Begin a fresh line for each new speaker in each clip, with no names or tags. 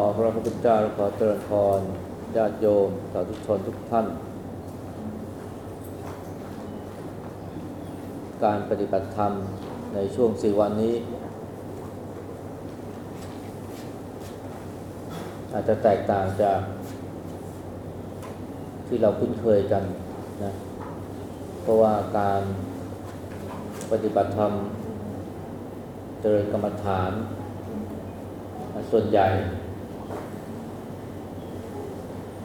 อพระพุทธเจ้าขอเจริญพรญาติโยมสาธุชนทุกท่าน การปฏิบัติธรรมในช่วงสี่วันนี้ อาจจะแตกต่างจากที่เราคุ้นเคยกันนะเพราะว่าการปฏิบัติธรรมเจริญกรรมฐาน ส่วนใหญ่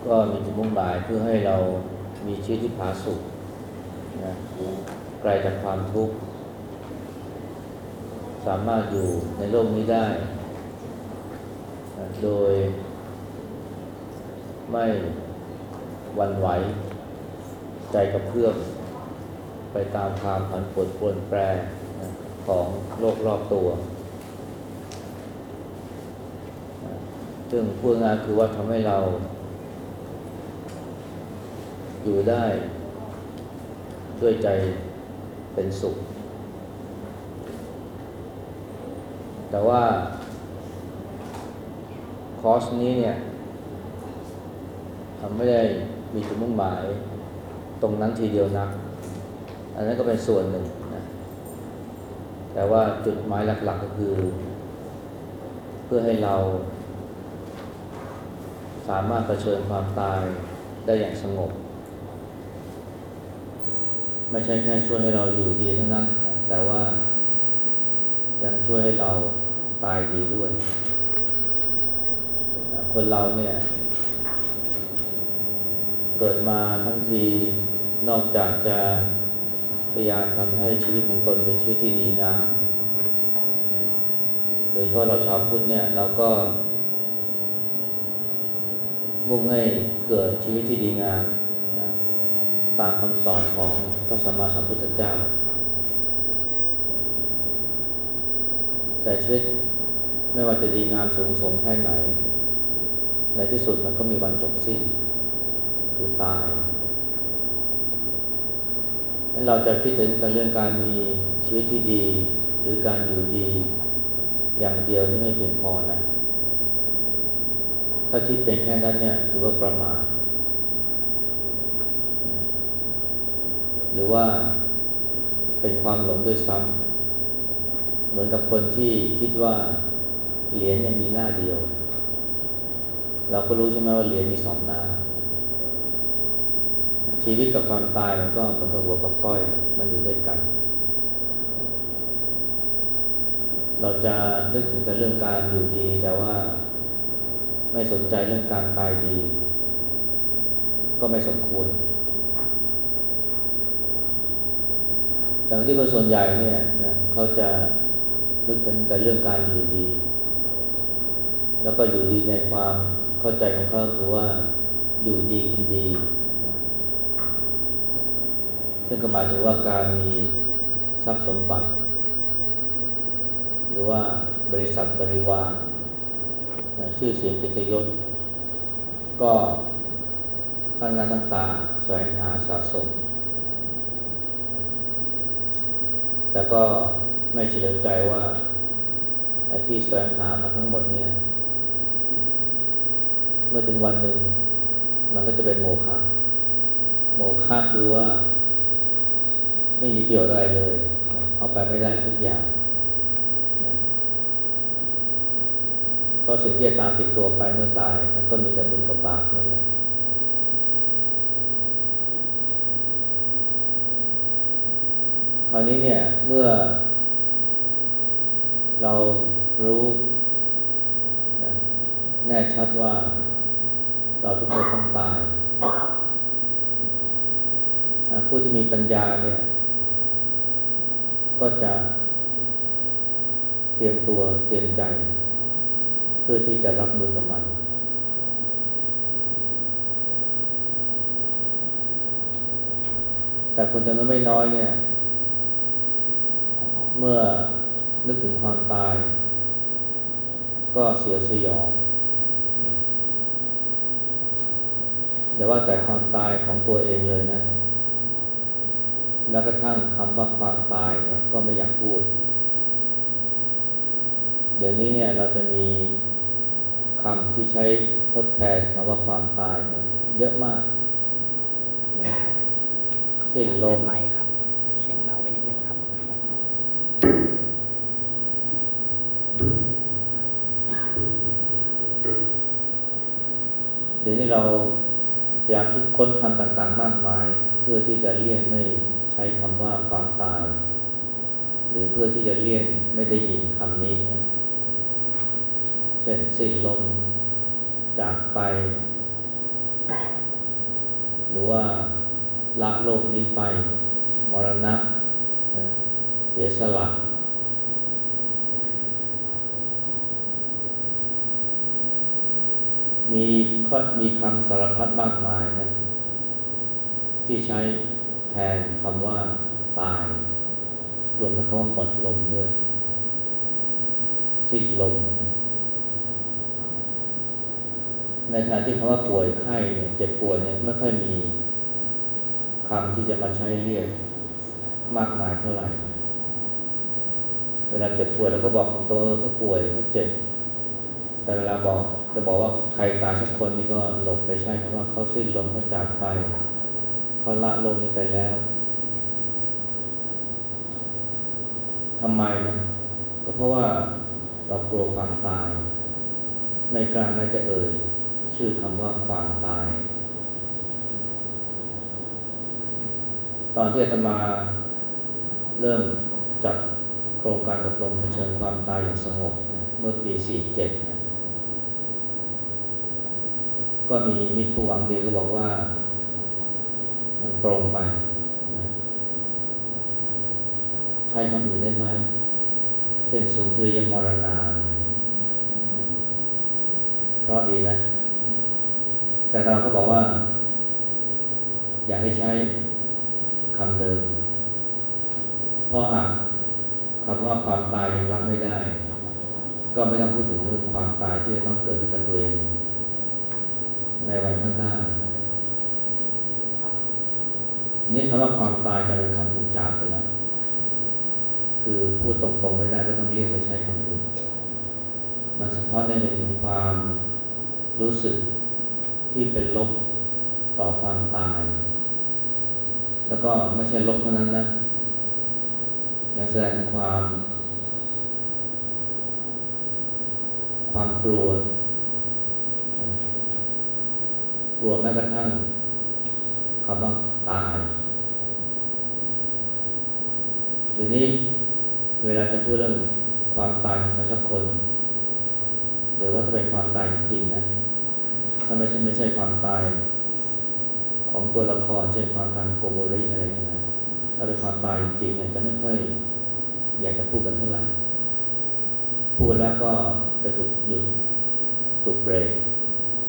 ก็มีจุดมุ่งหมายเพื่อให้เรามีชีวิตที่ผาสุกนะไกลจากความทุกข์ สามารถอยู่ในโลกนี้ได้นะโดย ไม่หวันไหว ใจกระเพื่อมไปตามความผันผวนปวนแปรของโลกรอบตัว ซึ่งพูดง่ายคือว่าทำให้เรา อยู่ได้ด้วยใจเป็นสุข แต่ว่าคอร์สนี้เนี่ยทำไม่ได้มีจุดมุ่งหมายตรงนั้นทีเดียวนะอันนั้นก็เป็นส่วนหนึ่งนะแต่ว่าจุดหมายหลักๆก็คือ เพื่อให้เราสามารถเผชิญความตายได้อย่างสงบ ไม่ใช่แค่ช่วยให้เราอยู่ดีเท่านั้น แต่ว่ายังช่วยให้เราตายดีด้วย คนเราเนี่ย เกิดมาทั้งทีนอกจากจะพยายามทำให้ชีวิตของตนเป็นชีวิตที่ดีงามโดยเฉพาะเราชาวพุทธเนี่ยเราก็มุ่งให้เกิดชีวิตที่ดีงาม ตามคำสอนของพระสัมมาสัมพุทธเจ้า แต่ชีวิตไม่ว่าจะดีงามสูงส่งแค่ไหน ในที่สุดมันก็มีวันจบสิ้นคือตายเราจะคิดถึงแต่เรื่องการมีชีวิตที่ดี หรือการอยู่ดี อย่างเดียวนี่ไม่เพียงพอนะ ถ้าคิดเป็นแค่นั้นเนี่ยถือว่าประมาท หรือว่าเป็นความหลงด้วยซ้ำเหมือนกับคนที่คิดว่าเหรียญเนี่ยมีหน้าเดียว เราก็รู้ใช่ไหมว่าเหรียญมีสองหน้า ชีวิตกับความตายมันก็เหมือนกับหัวกับก้อยมันอยู่ด้วยกัน เราจะนึกถึงแต่เรื่องการอยู่ดี แต่ว่าไม่สนใจเรื่องการตายดี ก็ไม่สมควร แต่ที่คนส่วนใหญ่เนี่ยนะเขาจะนึกถึงแต่เรื่องการอยู่ดี แล้วก็อยู่ดีในความเข้าใจของเขาคือว่าอยู่ดีกินดี ซึ่งก็หมายถึงว่าการมีทรัพย์สมบัติ หรือว่าบริษัทบริวารชื่อเสียงกิตยศก็ตั้งหน้าตั้งตาแสวงหาสะสม แต่ก็ไม่เฉลียวใจว่าไอ้ที่แสวงหามาทั้งหมดเนี่ย เมื่อถึงวันหนึ่ง มันก็จะเป็นโมฆะโมฆะคือว่า ไม่มีประโยชน์อะไรเลย เอาไปไม่ได้ทุกอย่างเพราะสิ่งที่จะตามติดตัวไปเมื่อตายมันก็มีแต่บุญกับบาปนั่นแหละ คราวนี้เนี่ยเมื่อเรารู้นะแน่ชัดว่าเราทุกคนต้องตาย ผู้ที่มีปัญญาเนี่ย ก็จะเตรียมตัวเตรียมใจ เพื่อที่จะรับมือกับมัน แต่คนจำนวนไม่น้อยเนี่ย เมื่อนึกถึงความตาย ก็เสียสยองอย่าว่าแต่ความตายของตัวเองเลยนะแม้กระทั่งคำว่าความตายเนี่ยก็ไม่อยากพูด เดี๋ยวนี้เนี่ยเราจะมีคำที่ใช้ทดแทนคำว่าความตายเนี่ยเยอะมากนะสิ้นลม
ไม่ครับ เสียงเบาไปนิดนึงครับ
เดี๋ยวนี้เราพยายามคิดค้นคำต่างๆ มากมาย เพื่อที่จะเลี่ยงไม่ใช้คำว่าความตาย หรือเพื่อที่จะเลี่ยงไม่ได้ยินคำนี้นะเช่นสิ้นลมจากไป หรือว่าละโลกนี้ไป มรณะนะเสียสละ มีข้อมีคำสารพัดมากมายนะที่ใช้แทนคำว่าตาย รวมทั้งคำว่าหมดลมด้วยสิ้นลม ในขณะที่คำว่าป่วยไข้เนี่ยเจ็บป่วยเนี่ยไม่ค่อยมีคำที่จะมาใช้เรียกมากมายเท่าไหร่ เวลาเจ็บป่วยเราก็บอกตัวเขาป่วยเขาเจ็บ แต่เวลาบอก จะบอกว่าใครตายสักคนนี่ก็หลบไปใช่คำว่าเขาสิ้นลมเขาจากไป เขาละโลกนี้ไปแล้วทำไมนะก็เพราะว่าเรากลัวความตาย ไม่กล้าไม่จะเอ่ย ชื่อคำว่าความตาย ตอนที่อาตมาเริ่มจัดโครงการอบรมเผชิญความตายอย่างสงบ เมื่อปี 47นะ ก็มีมิตรผู้หวังดีก็บอกว่า มันตรงไป ใช้คำอื่นได้ไหมเช่นสุนทรียมรณาเพราะดีนะ แต่เราก็บอกว่า อยากให้ใช้คำเดิม เพราะหากคำว่าความตายยังรับไม่ได้ ก็ไม่ต้องพูดถึงเรื่องความตายที่จะต้องเกิดขึ้นกับตัวเอง ในวันข้างหน้านี่คำว่าความตายกลายเป็นคำอุจจาระไปแล้ว คือพูดตรงๆไม่ได้ก็ต้องเรียกไปใช้คำอื่นมันสะท้อนได้เห็นถึงความรู้สึกที่เป็นลบต่อความตาย แล้วก็ไม่ใช่ลบเท่านั้นนะ ยังแสดงถึงความ ความกลัว กลัวแม้กระทั่งคำว่าตายทีนี้เวลาจะพูดเรื่องความตายของสักคนหรือว่าถ้าเป็นความตายจริงๆนะถ้าไม่ใช่ไม่ใช่ความตายของตัวละครเช่นความตายโกโบริอะไรอย่างเงี้ยนะถ้าเป็นความตายจริงเนี่ยจะไม่ค่อยอยากจะพูดกันเท่าไหร่ พูดแล้วก็จะถูกหยุดถูกเบรก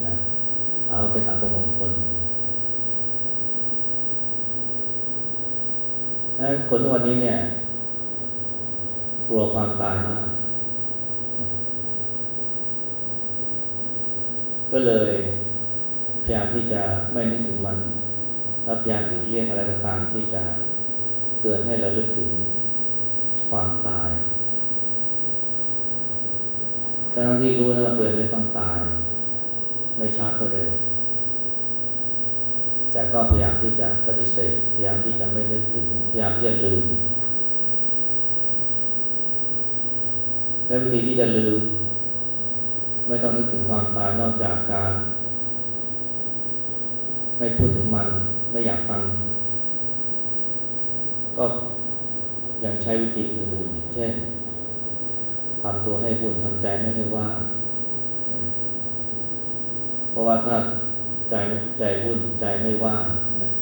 นะาว่าเป็นอัปมงคลคนทุกวันนี้เนี่ย กลัวความตายมาก ก็เลยพยายามที่จะไม่นึกถึงมันแล้วพยามหลีกเลี่ยงอะไรก็ตามที่จะเตือนให้เราลึกถึงความตายแต่ทั้งที่รู้นะว่าตัวเองไม่ต้องตาย ไม่ช้าก็เร็ว แต่ก็พยายามที่จะปฏิเสธ พยายามที่จะไม่นึกถึง พยายามที่จะลืม และวิธีที่จะลืม ไม่ต้องนึกถึงความตายนอกจากการ ไม่พูดถึงมัน ไม่อยากฟัง ก็ยังใช้วิธีอื่นๆเช่นทำตัวให้บุญทำใจไม่ให้ว่าง เพราะว่าถ้าใจใจวุ่นใจไม่ว่างนะ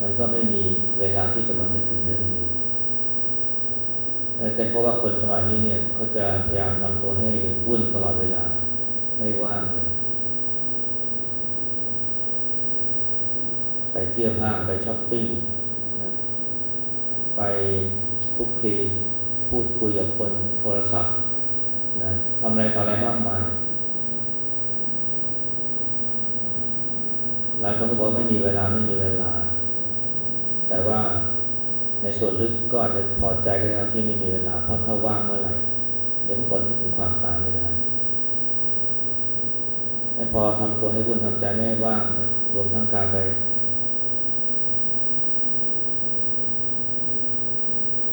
มันก็ไม่มีเวลาที่จะมานึกถึงเรื่องนี้แต่เพราะว่าคนสมัยนี้เนี่ยเขาจะพยายามทำตัวให้วุ่นตลอดเวลาไม่ว่างเลยไปเที่ยวห้างไปช้อปปิ้งนะไปคุกคีพูดคุยกับคนโทรศัพท์นะทำอะไรต่ออะไรมากมาย หลายคนก็บอกไม่มีเวลาไม่มีเวลา แต่ว่าในส่วนลึกก็อาจจะพอใจกันแล้วที่ไม่มีเวลา เพราะถ้าว่างเมื่อไหร่ เดี๋ยวมันคนถึงความตายไม่ได้ให้พอทำตัวให้วุ่นทำใจไม่ว่างรวมทั้งการไป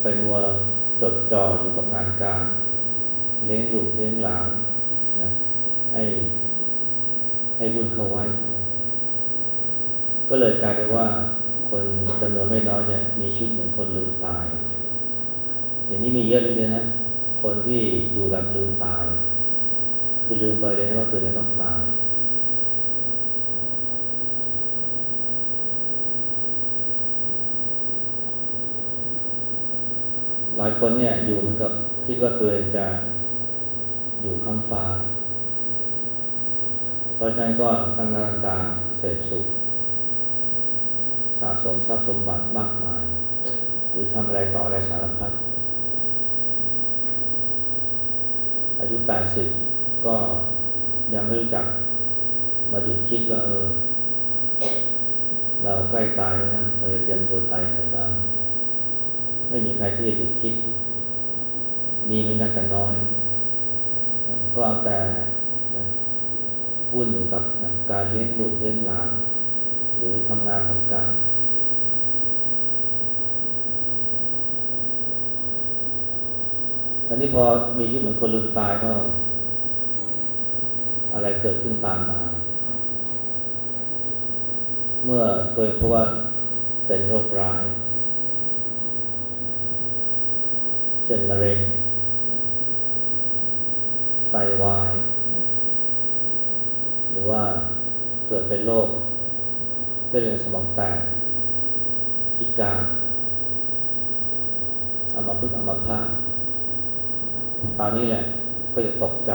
ไปมัวจดจ่ออยู่กับงานการเลี้ยงลูกเลี้ยงหลานนะให้ให้วุ่นเข้าไว้ ก็เลยกลายเป็นว่าคนจำนวนไม่น้อยเนี่ยมีชีวิตเหมือนคนลืมตายอย่างนี้มีเยอะเลยนะคนที่อยู่แบบลืมตาย คือลืมไปเลยนะว่าตัวเองต้องตายหลายคนเนี่ยอยู่มันกับคิดว่าตัวเองจะอยู่ข้างฟ้า เพราะฉะนั้นก็ตั้งนาตั้งตาเสพสุข สะสมทรัพย์สมบัติมากมาย หรือทำอะไรต่ออะไรสารพัดอายุ 80 ก็ยังไม่รู้จักมาหยุดคิดว่า เออ เราใกล้ตายแล้วนะเราจะเตรียมตัวตายยังไงบ้าง ไม่มีใครที่จะหยุดคิด มีเหมือนกันแต่น้อย ก็เอาแต่วุ่นอยู่กับการเลี้ยงลูกเลี้ยงหลานหรือทำงานทำการ อันนี้พอมีชีวิตเหมือนคนลืมตายก็อะไรเกิดขึ้นตามมา เมื่อโดยเพราะว่าเป็นโรคร้าย เช่นมะเร็ง ไตวาย หรือว่าเกิดเป็นโรคเส้นเลือดสมองแตกพิการอามาพึกอามาพาต คราวนี้แหละก็จะตกใจ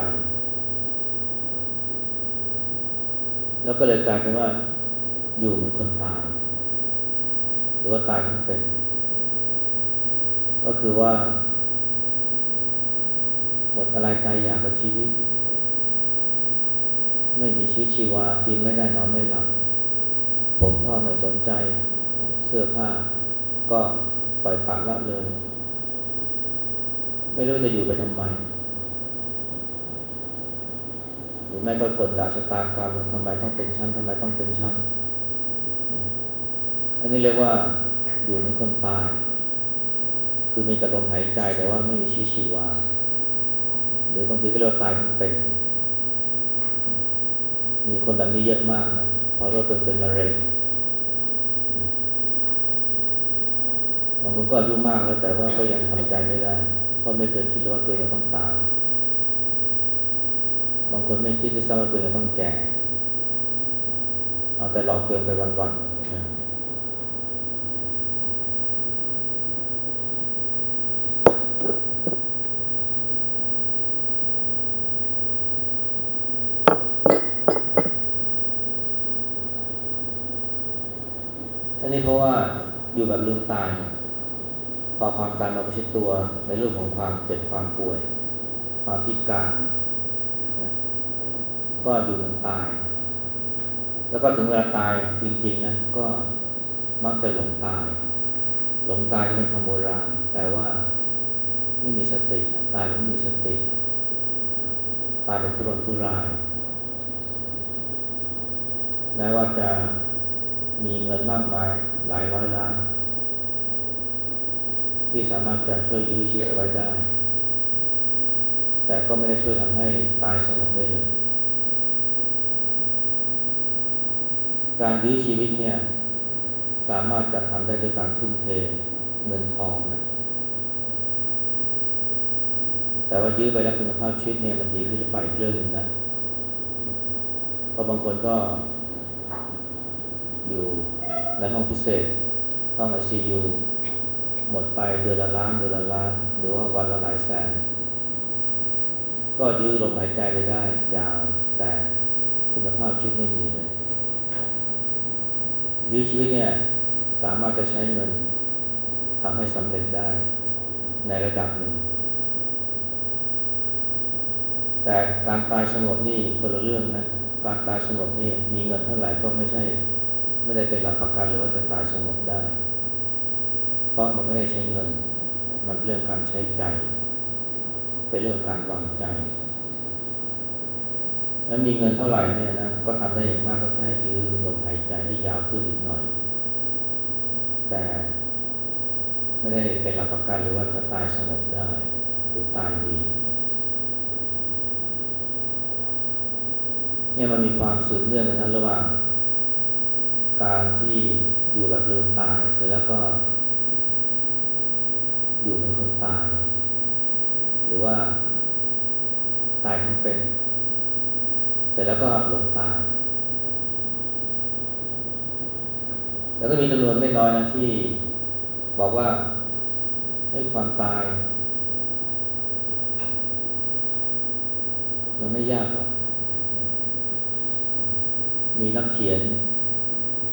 แล้วก็เลยกลายเป็นว่าอยู่เหมือนคนตาย หรือว่าตายทั้งเป็น ก็คือว่าหมดอะไรตายอยากกับชีวิต ไม่มีชีวิตชีวากินไม่ได้นอนไม่หลับ ผมพ่อไม่สนใจเสื้อผ้า ก็ปล่อยปละละเลย ไม่รู้จะอยู่ไปทำไม หรือแม่ก็กดด่าชะตากรรมทำไมต้องเป็นชั้นทำไมต้องเป็นชั้น อันนี้เรียกว่าอยู่เหมือนคนตาย คือมีแต่ลมหายใจแต่ว่าไม่มีชีวิตชีวา หรือบางทีก็เรียกว่าตายทั้งเป็น มีคนแบบนี้เยอะมากนะพอรู้ตัวเป็นมะเร็งบางคนก็อายุมากแล้วแต่ว่าก็ยังทำใจไม่ได้ เพราะไม่เคยคิดเลยว่าตัวเองต้องตาย บางคนไม่คิดด้วยซ้ำว่าตัวเองต้องแก่ เอาแต่หลอกตัวเองไปวันๆนะอันนี้เพราะว่าอยู่แบบลืมตายเนี่ยพอความตาย ชิดตัวในเรื่องของความเจ็บความป่วย ความพิการนะก็อยู่เหมือนตาย แล้วก็ถึงเวลาตายจริง ๆนะก็มักจะหลงตาย หลงตายเป็นคำโบราณแปลว่าไม่มีสติตายแล้วไม่มีสติ ตายเป็นทุรนทุราย แม้ว่าจะมีเงินมากมายหลายร้อยล้าน ที่สามารถจะช่วยยื้อชีวิตเอาไว้ได้ แต่ก็ไม่ได้ช่วยทำให้ตายสงบได้เลย การยื้อชีวิตเนี่ยสามารถจะทำได้ด้วยการทุ่มเทเงินทองนะแต่ว่ายื้อไปแล้วคุณภาพชีวิตเนี่ยมันดีขึ้นหรือเปอีกเรื่องหนึ่งนะเพราะบางคนก็ อยู่ในห้องพิเศษห้องไอซียู หมดไปเดือนละล้านเดือนละล้าน หรือว่าวันละหลายแสน ก็ยื้อลมหายใจไปได้ยาว แต่คุณภาพชีวิตไม่มีเลยยื้อชีวิตเนี่ยสามารถจะใช้เงินทำให้สำเร็จได้ในระดับหนึ่ง แต่การตายสงบนี่คนละเรื่องนะ การตายสงบนี่มีเงินเท่าไหร่ก็ไม่ใช่ ไม่ได้เป็นหลักประกันเลยว่าจะตายสงบได้ เพราะมันไม่ได้ใช้เงิน มันเป็นเรื่องการใช้ใจ เป็นเรื่องการวางใจแล้วมีเงินเท่าไหร่เนี่ยนะ ก็ทำได้อย่างมากก็แค่ยื้อลมหายใจให้ยาวขึ้นอีกหน่อย แต่ไม่ได้เป็นหลักประกันหรือว่าจะตายสงบได้ หรือตายดีเนี่ยมันมีความสืบเนื่องกันนะระหว่าง การที่อยู่แบบลืมตายเสร็จแล้วก็ อยู่เหมือนคนตาย หรือว่าตายทั้งเป็น เสร็จแล้วก็หลงตาย แล้วก็มีจำนวนไม่น้อยนะที่บอกว่าให้ความตาย มันไม่ยากหรอก มีนักเขียน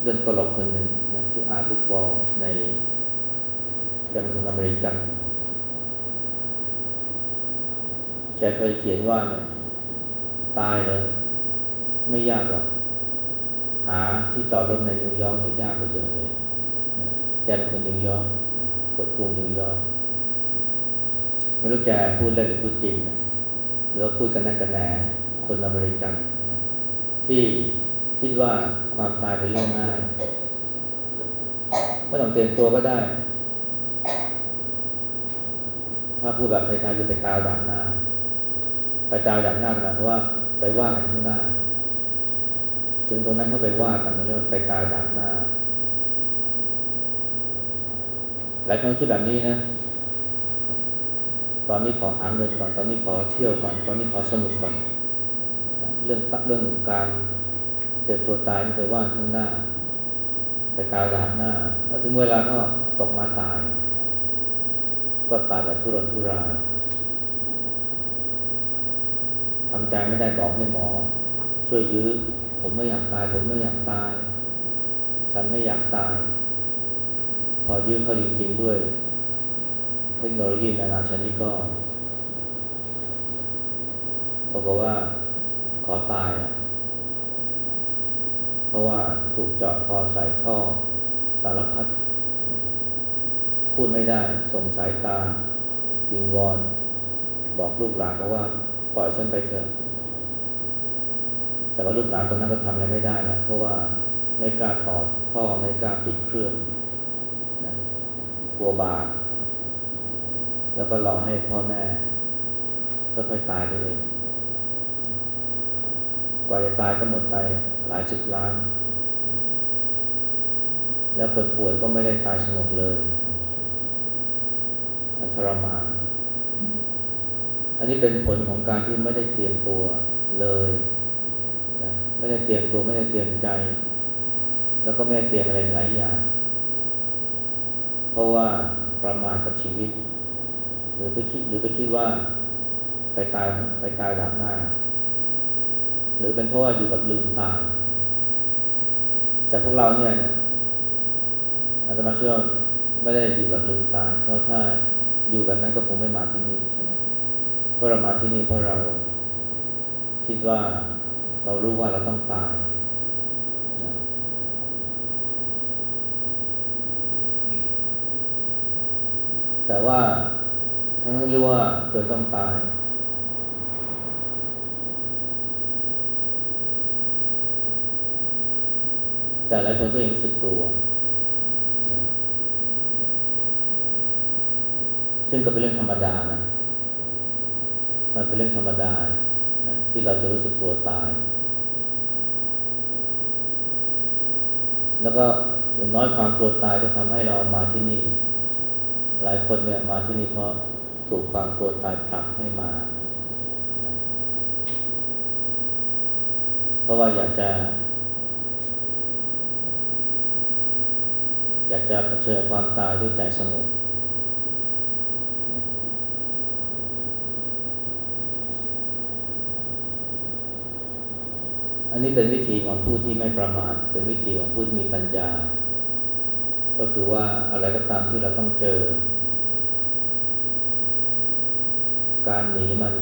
เรื่องตลกคนหนึ่งนะชื่ออาร์บุกวอลใน เรื่องของอเมริกันแกเคยเขียนว่าเนี่ยตายเลยไม่ยากหรอกหาที่จอดรถในนิวยอร์กเนี่ยยากกว่าเยอะเลยแกเป็นคนนิวยอร์กกดกรุงนิวยอร์กไม่รู้แกพูดเล่นหรือพูดจริงนะหรือว่าพูดกระแนะกระแหนคนอเมริกัน ที่คิดว่าความตายเป็นเรื่องง่ายไม่ต้องเตรียมตัวก็ได้ ถ้าพูดแบบไทยๆคือไปตายดักหน้า ไปตายดักหน้าหมายความว่าไปว่ากันข้างหน้า ถึงตรงนั้นเขาไปว่ากันเรียกว่าไปตายดักหน้าหลายคนคิดแบบนี้นะ ตอนนี้ขอหาเงินก่อน ตอนนี้ขอเที่ยวก่อน ตอนนี้ขอสนุกก่อน เรื่องตักเรื่องการเตรียมตัวตายไม่ไปว่าข้างหน้า ไปตายดักหน้า แล้วถึงเวลาก็ตกมาตาย ก็ตายแบบทุรนทุรายทำใจไม่ได้บอกให้หมอ ช่วยยื้อ ผมไม่อยากตาย ผมไม่อยากตาย ฉันไม่อยากตาย พอยื้อเขาจริงๆด้วย เทคโนโลยีนานาชนิดก็บอกว่าขอตายนะเพราะว่าถูกเจาะคอใส่ท่อสารพัด พูดไม่ได้ ส่งสายตาวิงวอน บอกลูกหลานบอกว่าปล่อยฉันไปเถอะแต่ว่าลูกหลานตอนนั้นก็ทำอะไรไม่ได้นะเพราะว่าไม่กล้าถอดท่อไม่กล้าปิดเครื่องนะกลัวบาปแล้วก็รอให้พ่อแม่ก็ค่อยตายไปเองกว่าจะตายก็หมดไปหลายสิบล้าน แล้วคนป่วยก็ไม่ได้ตายสงบเลย ทรมาน อันนี้เป็นผลของการที่ไม่ได้เตรียมตัวเลยนะไม่ได้เตรียมตัวไม่ได้เตรียมใจ แล้วก็ไม่ได้เตรียมอะไรหลายอย่าง เพราะว่าประมาทกับชีวิต หรือไปคิดหรือไปคิดว่าไปตายไปตายดับหน้า หรือเป็นเพราะว่าอยู่แบบลืมตายแต่พวกเราเนี่ยอาจจะมาเชื่อไม่ได้อยู่แบบลืมตายเพราะถ้า อยู่แบบนั้นก็คงไม่มาที่นี่ใช่ไหมเพราะเรามาที่นี่เพราะเราคิดว่าเรารู้ว่าเราต้องตายนะแต่ว่าทั้งที่ว่าเกิดต้องตาย แต่หลายคนก็ยังรู้สึกกลัว ซึ่งก็เป็นเรื่องธรรมดานะ มันเป็นเรื่องธรรมดานะที่เราจะรู้สึกกลัวตาย แล้วก็อย่างน้อยความกลัวตายก็ทำให้เรามาที่นี่ หลายคนเนี่ยมาที่นี่เพราะถูกความกลัวตายผลักให้มา เพราะว่าอยากจะ อยากจะเผชิญความตายด้วยใจสงบ อันนี้เป็นวิธีของผู้ที่ไม่ประมาทเป็นวิธีของผู้ที่มีปัญญา ก็คือว่าอะไรก็ตามที่เราต้องเจอ การหนีมัน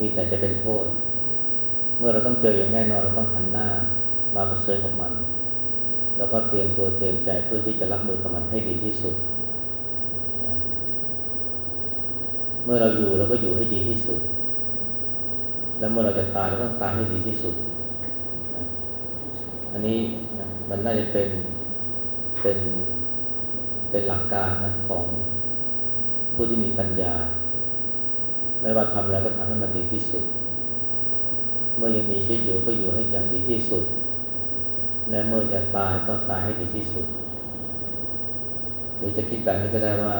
มีแต่จะเป็นโทษ เมื่อเราต้องเจออย่างแน่นอนเราต้องหันหน้า มาเผชิญกับมันแล้วก็เตรียมตัวเตรียมใจเพื่อที่จะรับมือกับมันให้ดีที่สุด เมื่อเราอยู่เราก็อยู่ให้ดีที่สุด แล้วเมื่อเราจะตายเราต้องตายให้ดีที่สุด อันนี้มันน่าจะเป็นเป็นเป็นหลักการนะของผู้ที่มีปัญญา ไม่ว่าทำอะไรก็ทำให้มันดีที่สุด เมื่อยังมีชีวิตอยู่ก็อยู่ให้อย่างดีที่สุด และเมื่อจะตายก็ตายให้ดีที่สุด หรือจะคิดแบบนี้ก็ได้ว่า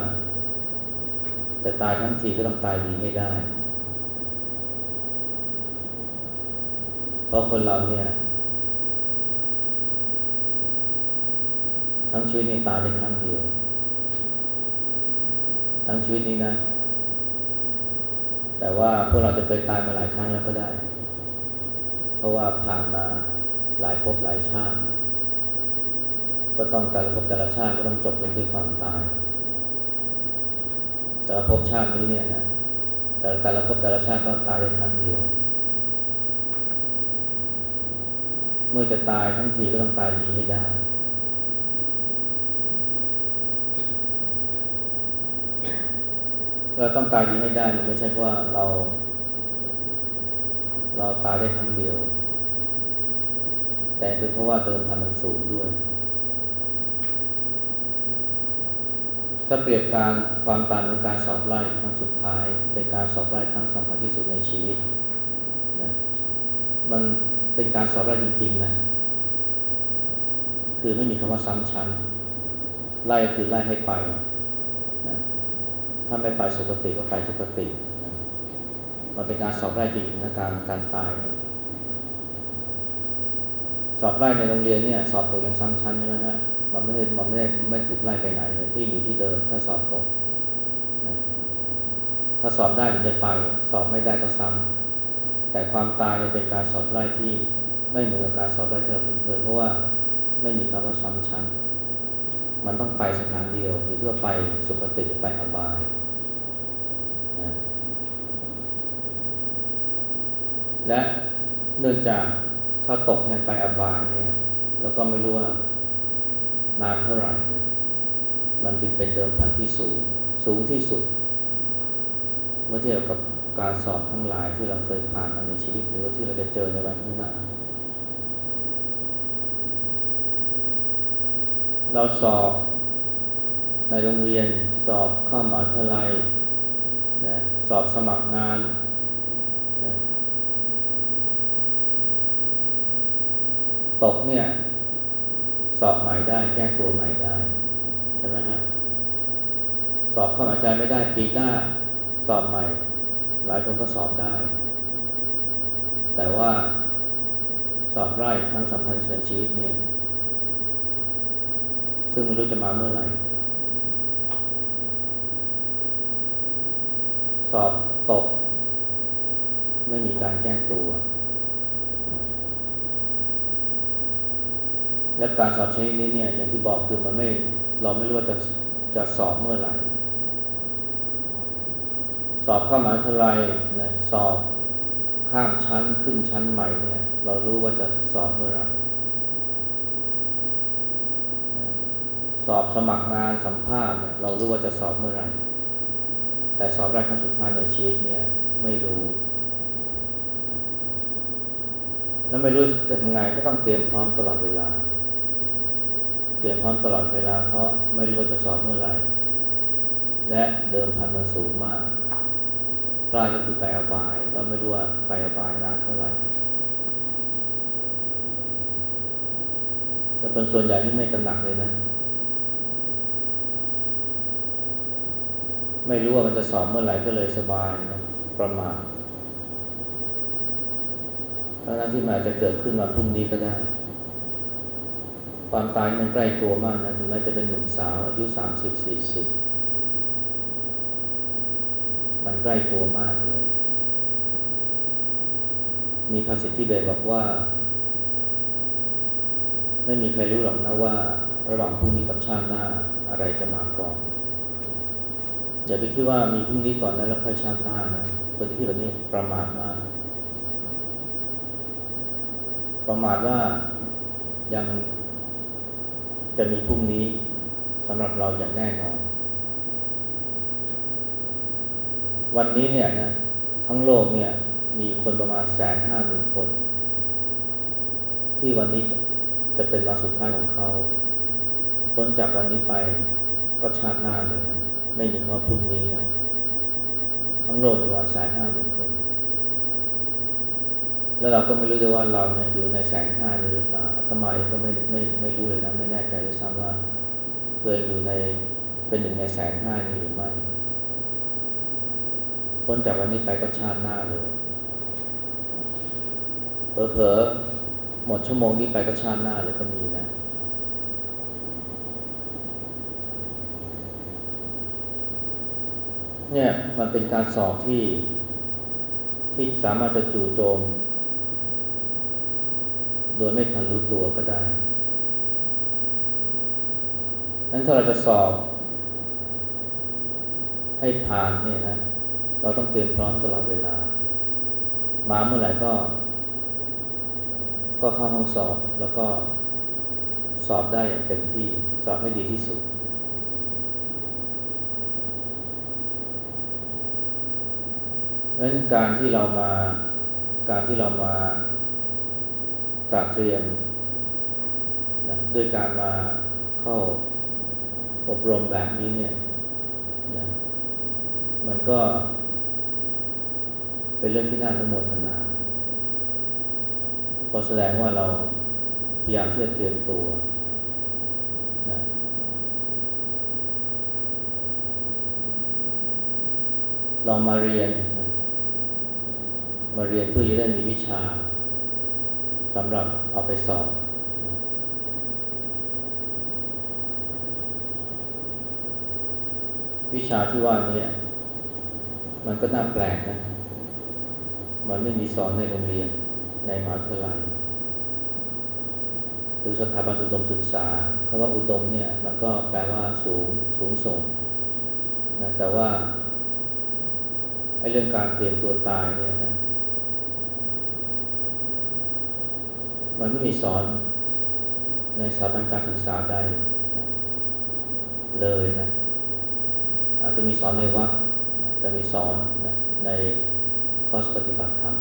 แต่ตายทั้งทีก็ต้องตายดีให้ได้ เพราะคนเราเนี่ย ทั้งชีวิตนี้ตายได้ครั้งเดียว ทั้งชีวิตนี้นะ แต่ว่าพวกเราจะเคยตายมาหลายครั้งแล้วก็ได้ เพราะว่าผ่านมาหลายภพหลายชาติ ก็ต้องแต่ละภพแต่ละชาติก็ต้องจบลงด้วยความตาย แต่ละภพชาตินี้เนี่ยนะแต่แต่ละภพแต่ละชาติก็ตายได้ครั้งเดียว เมื่อจะตายทั้งทีก็ต้องตายดีให้ได้ เราต้องตายดีให้ได้มันไม่ใช่ว่าเรา เราตายได้ครั้งเดียว แต่เป็นเพราะว่าเดิมพันมันสูงด้วย ถ้าเปรียบการความตายเป็นการสอบไล่ครั้งสุดท้าย เป็นการสอบไล่ครั้งสำคัญที่สุดในชีวิตนะมัน เป็นการสอบไล่จริง ๆ นะ คือไม่มีคำว่าซ้ำชั้น ไล่คือไล่ให้ไปนะถ้าไม่ไปสุคติก็ไปทุกตินะมันเป็นการสอบไล่จริงนะการการตายเนี่ยสอบไล่ในโรงเรียนเนี่ย สอบตกยังซ้ำชั้นใช่ไหมฮะมันไม่ได้มันไม่ได้ไม่ถูกไล่ไปไหนเลยที่อยู่ที่เดิม ถ้าสอบตกนะถ้าสอบได้ถึงจะไป สอบไม่ได้ก็ซ้ำ แต่ความตายเป็นการสอบไล่ที่ไม่เหมือนกับการสอบไล่ที่เราคุ้นเคยเพราะว่าไม่มีคำว่าซ้ำชั้นมันต้องไปสถานเดียวหรือที่ว่าไปสุคติหรือไปอบายนะและเนื่องจากถ้าตกเนี่ยไปอบายเนี่ย แล้วก็ไม่รู้ว่านานเท่าไหร่นะมันจึงเป็นเดิมพันที่สูง สูงที่สุด เมื่อเทียบกับ การสอบทั้งหลายที่เราเคยผ่านมาในชีวิต หรือว่าที่เราจะเจอในวันข้างหน้า เราสอบในโรงเรียนสอบเข้ามหาวิทยาลัยนะสอบสมัครงานนะตกเนี่ย สอบใหม่ได้แก้ตัวใหม่ได้ ใช่ไหมฮะสอบเข้ามหาวิทยาลัยไม่ได้ปีหน้าสอบใหม่ หลายคนก็สอบได้ แต่ว่าสอบไร่ครั้งสำคัญที่สุดในชีวิตเนี่ย ซึ่งไม่รู้จะมาเมื่อไหร่ สอบตก ไม่มีการแก้ตัว และการสอบชนิดนี้เนี่ย อย่างที่บอกคือมันไม่ เราไม่รู้ว่าจะจะสอบเมื่อไหร่ สอบเข้ามหาวิทยาลัยนะสอบข้ามชั้นขึ้นชั้นใหม่เนี่ย เรารู้ว่าจะสอบเมื่อไหร่สอบสมัครงานสัมภาษณ์เนี่ยเรารู้ว่าจะสอบเมื่อไหร่ แต่สอบแรกครั้งสุดท้ายในชีวิตเนี่ยไม่รู้ แล้วไม่รู้จะทำไงก็ต้องเตรียมพร้อมตลอดเวลา เตรียมพร้อมตลอดเวลา เพราะไม่รู้ว่าจะสอบเมื่อไหร่ และเดิมพันมันสูงมาก กล้าก็คือไปอบาย เราไม่รู้ว่าไปอบายนานเท่าไหร่แต่คนส่วนใหญ่นี่ไม่ตระหนักเลยนะ ไม่รู้ว่ามันจะสอบเมื่อไหร่ก็เลยสบายนะประมาททั้งนั้นที่มันอาจจะเกิดขึ้นมาพรุ่งนี้ก็ได้ ความตายมันใกล้ตัวมากนะถึงแม้จะเป็นหนุ่มสาวอายุสามสิบสี่สิบ มันใกล้ตัวมากเลย มีภาษิตที่เบสบอกว่า ไม่มีใครรู้หรอกนะว่า ระหว่างพรุ่งนี้กับชาติหน้าอะไรจะมาก่อนอย่าไปคิดว่ามีพรุ่งนี้ก่อนแล้วแล้วค่อยชาติหน้านะคนที่คิดแบบนี้ประมาทมาก ประมาทว่ายังจะมีพรุ่งนี้สำหรับเราอย่างแน่นอน วันนี้เนี่ยนะทั้งโลกเนี่ย มีคนประมาณแสนห้าหมื่นคน ที่วันนี้จะเป็นวันสุดท้ายของเขาพ้นจากวันนี้ไปก็ชาติหน้าเลยนะไม่มีคำว่าพรุ่งนี้นะทั้งโลกประมาณแสนห้าหมื่นคน แล้วเราก็ไม่รู้ด้วยว่าเราเนี่ยอยู่ในแสนห้าหรือเปล่าอาตมก็ไม่ไม่ไม่รู้เลยนะ ไม่แน่ใจด้วยซ้ำว่าตัวเองอยู่ในเป็นหนึ่งในแสนห้านี้หรือไม่ พ้นจากวันนี้ไปก็ชาติหน้าเลยเผลอๆหมดชั่วโมงนี้ไปก็ชาติหน้าเลยก็มีนะ เนี่ยมันเป็นการสอบที่ที่สามารถจะจู่โจม โดยไม่ทันรู้ตัวก็ได้นั้นถ้าเราจะสอบให้ผ่านเนี่ยนะ เราต้องเตรียมพร้อมตลอดเวลา มาเมื่อไหร่ก็ ก็เข้าห้องสอบแล้วก็สอบได้อย่างเต็มที่สอบให้ดีที่สุด เพราะฉะนั้นการที่เรามาการที่เรามาตราเตรียมนะด้วยการมาเข้าอบรมแบบนี้เนี่ยนะมันก็ เป็นเรื่องที่น่าอนุโมทนาเพราะแสดงว่าเราพยายามที่จะเตรียมตัวนะเรามาเรียนนะมาเรียนเพื่อจะได้มีวิชาสำหรับเอาไปสอบ วิชาที่ว่านี้มันก็น่าแปลกนะ มันไม่มีสอนในโรงเรียนในมหาวิทยาลัยหรือสถาบันอุดมศึกษาคำว่าอุดมเนี่ยมันก็แปลว่าสูงสูงส่งนะแต่ว่าไอ้เรื่องการเตรียมตัวตายเนี่ยนะมันไม่มีสอนในสถาบันการศึกษาใดเลยนะอาจจะมีสอนในวัดจะมีสอนนะใน คอร์สปฏิบัติธรรม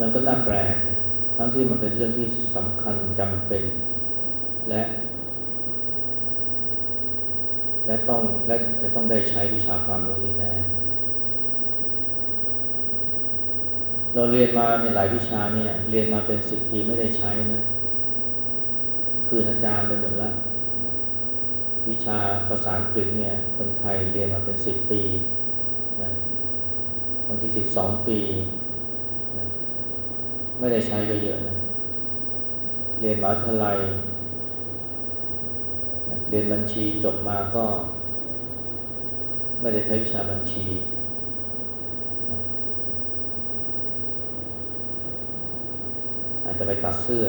มันก็น่าแปลกทั้งที่มันเป็นเรื่องที่สำคัญจำเป็น และ และต้องและจะต้องได้ใช้วิชาความรู้นี้แน่ เราเรียนมาเนี่ยหลายวิชาเนี่ย เรียนมาเป็นสิบปีไม่ได้ใช้นะ คืนอาจารย์ไปหมดแล้ว วิชาภาษาอังกฤษเนี่ยคนไทยเรียนมาเป็นสิบปีนะบางทีสิบสองปีนะไม่ได้ใช้ก็เยอะนะเรียนมหาวิทยาลัยนะเรียนบัญชีจบมาก็ ไม่ได้ใช้วิชาบัญชี อาจจะไปตัดเสื้อ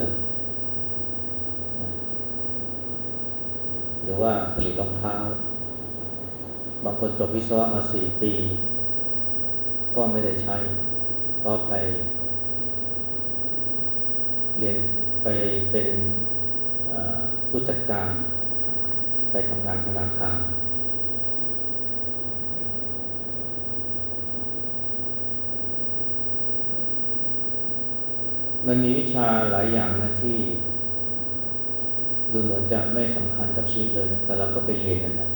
หรือว่าผลิตรองเท้า บางคนจบวิศวะมาสี่ปี ก็ไม่ได้ใช้ก็ไป เรียนไปเป็นผู้จัดการ ไปทำงานธนาคารมันมีวิชาหลายอย่างนะที่ ดูเหมือนจะไม่สำคัญกับชีวิตเลย แต่เราก็ไปเรียนกันนะ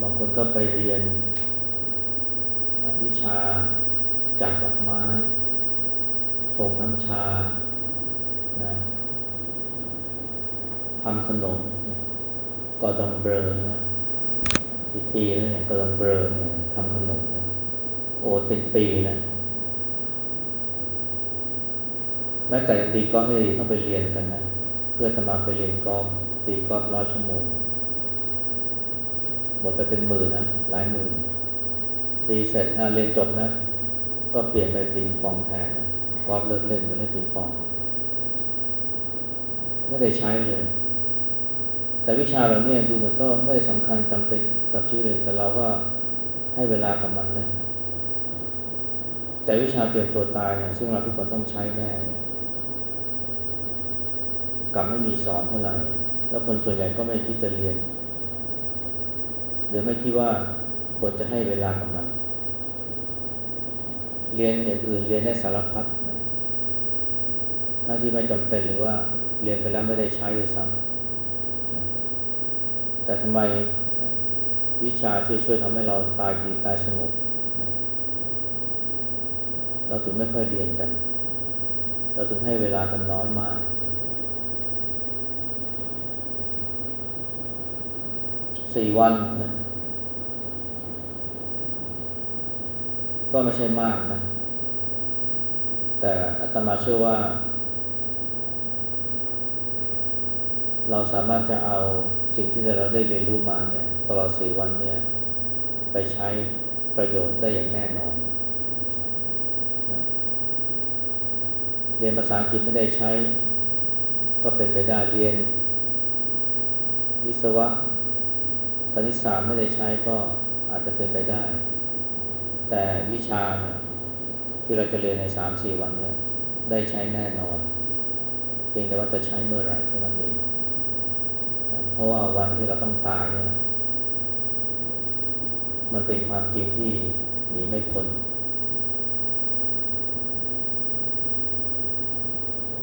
บางคนก็ไปเรียนวิชาจัดดอกไม้ ชงน้ำชานะทำขนมกอดองเบรอนะกี่ปีแล้วเนี่ยกอดองเบรอเนี่ยทำขนมนะโอ้เป็นปีนะแม้แต่ตีกอล์ฟให้ต้องไปเรียนกันนะ พื่อจะมาไปเรียนกอล์ฟตีกอล์ฟร้อยชั่วโมง หมดไปเป็นหมื่นนะ หลายหมื่น ตีเสร็จเรียนจบนะ ก็เปลี่ยนไปตีปองแทนนะกอล์ฟเลิกเล่นไปเล่นตีปอง ไม่ได้ใช้เลย แต่วิชาเราเนี่ยดูเหมือนก็ไม่ได้สำคัญจำเป็นสำหรับชีวิตเลยแต่เราก็ให้เวลากับมันนะแต่วิชาเตรียมตัวตายเนี่ยซึ่งเราทุกคนต้องใช้แน่เนี่ย ลับไม่มีสอนเท่าไหร่ แล้วคนส่วนใหญ่ก็ไม่คิดจะเรียน หรือไม่คิดว่าควรจะให้เวลากับมัน เรียนอย่างอื่นเรียนได้สารพัดทั้งที่ไม่จำเป็นหรือว่าเรียนไปแล้วไม่ได้ใช้ด้วยซ้ำแต่ทำไมวิชาที่ช่วยทำให้เราตายดีตายสงบเราถึงไม่ค่อยเรียนกัน เราถึงให้เวลากันน้อยมาก สี่วันนะก็ไม่ใช่มากนะ แต่อาตมาเชื่อว่า เราสามารถจะเอาสิ่งที่เราได้เรียนรู้มาเนี่ยตลอดสี่วันเนี่ย ไปใช้ประโยชน์ได้อย่างแน่นอนนะเรียนภาษาอังกฤษไม่ได้ใช้ ก็เป็นไปได้เรียน วิศวะ คณิตศาสตร์ไม่ได้ใช้ก็อาจจะเป็นไปได้ แต่วิชาเนี่ยที่เราจะเรียนในสามสี่วันเนี่ยได้ใช้แน่นอน เพียงแต่ว่าจะใช้เมื่อไหร่เท่านั้นเอง เพราะว่าวันที่เราต้องตายเนี่ย มันเป็นความจริงที่หนีไม่พ้น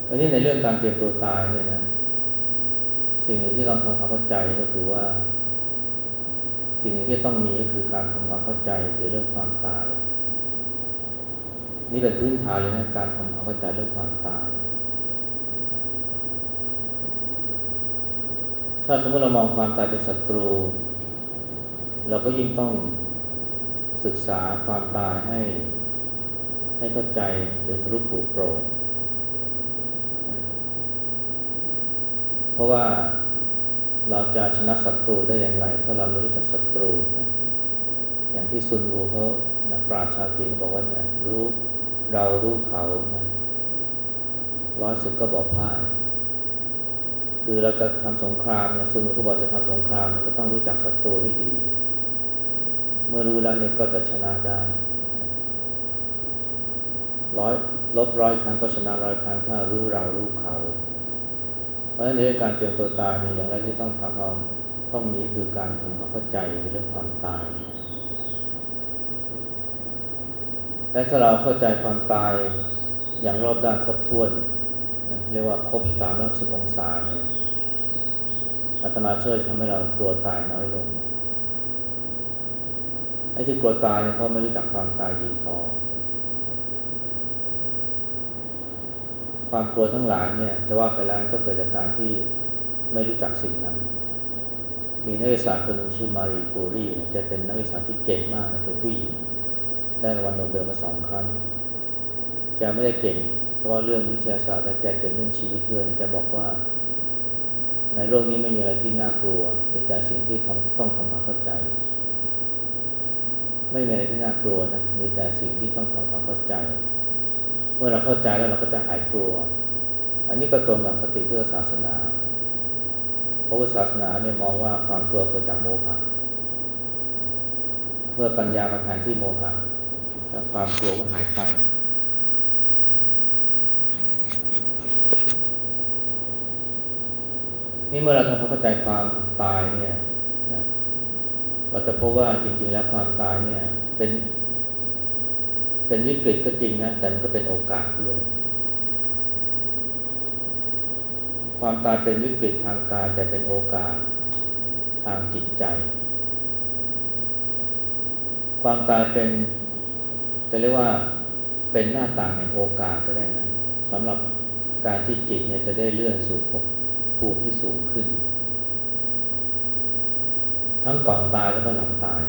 อันนี้ในเรื่องการเตรียมตัวตายเนี่ยนะ สิ่งหนึ่งที่เราทำความเข้าใจก็คือว่า สิ่งที่ต้องมีก็คือการทำความเข้าใจเกี่ยวเรื่องความตาย นี่เป็นพื้นฐานเลยนะการทำความเข้าใจเรื่องความตาย ถ้าสมมติเรามองความตายเป็นศัตรู เราก็ยิ่งต้องศึกษาความตายให้ ให้เข้าใจหรือทะลุปลุกโปร่งเพราะว่า เราจะชนะศัตรูได้อย่างไร ถ้าเราไม่รู้จักศัตรูนะอย่างที่ซุนวูเขานักปราชญ์ชาวจีนบอกว่าเนี่ยรู้เรารู้เขานะร้อยสุดก็บอกพ่ายคือเราจะทำสงครามเนี่ยซุนวูเขาบอกจะทำสงครามก็ต้องรู้จักศัตรูให้ดี เมื่อรู้แล้วเนี่ยก็จะชนะได้ร้อยลบร้อยครั้งก็ชนะร้อยครั้งถ้ารู้เรารู้เขา เพราะฉะนั้นในเรื่องการเตรียมตัวตายเนี่ยอย่างแรกที่ต้องทำเราต้องมีคือการทำความเข้าใจในเรื่องความตาย และถ้าเราเข้าใจความตายอย่างรอบด้านครบถ้วนนะเรียกว่าครบสามร้อยสิบองศาเนี่ยอาตมาช่วยทำให้เรากลัวตายน้อยลงไอ้ที่กลัวตายเนี่ยเพราะไม่รู้จักความตายดีพอ ความกลัวทั้งหลายเนี่ยจะว่าไปแล้วก็เกิดจากการที่ไม่รู้จักสิ่งนั้น มีนักวิทยาศารคนหนึ่งชื่อมารีคูรีเนี่ยแกเป็นนักวิทยาที่เก่งมากนะเป็นผู้หญิง ได้รางวัลโนเบลมาสองครั้ง แกไม่ได้เก่งเฉพาะเรื่องวิทยาศาสตร์แต่แกเก่งเรื่องชีวิตด้วยแกบอกว่า ในโลกนี้ไม่มีอะไรที่น่ากลัวมีแต่สิ่งที่ทำต้องทำความเข้าใจ ไม่มีอะไรที่น่ากลัวนะมีแต่สิ่งที่ต้องทำความเข้าใจ เมื่อเราเข้าใจแล้วเราก็จะหายกลัว อันนี้ก็ตรงกับปฏิเพื่อศาสนาเพราะว่าศาสนาเนี่ยมองว่าความกลัวเกิดจากโมหะเมื่อปัญญามาแทนที่โมหะแล้วความกลัวก็หายไปนี่เมื่อเราทำความเข้าใจความตายเนี่ยนะเราจะพบว่าจริง ๆ แล้วความตายเนี่ย เป็น เป็นวิกฤตก็จริงนะ แต่มันก็เป็นโอกาสด้วย ความตายเป็นวิกฤตทางกายแต่เป็นโอกาสทางจิตใจ ความตายเป็นจะเรียกว่าเป็นหน้าต่างแห่งโอกาสก็ได้นะสำหรับการที่จิตเนี่ยจะได้เลื่อนสู่ภพภูมิที่สูงขึ้น ทั้งก่อนตายแล้วก็หลังตาย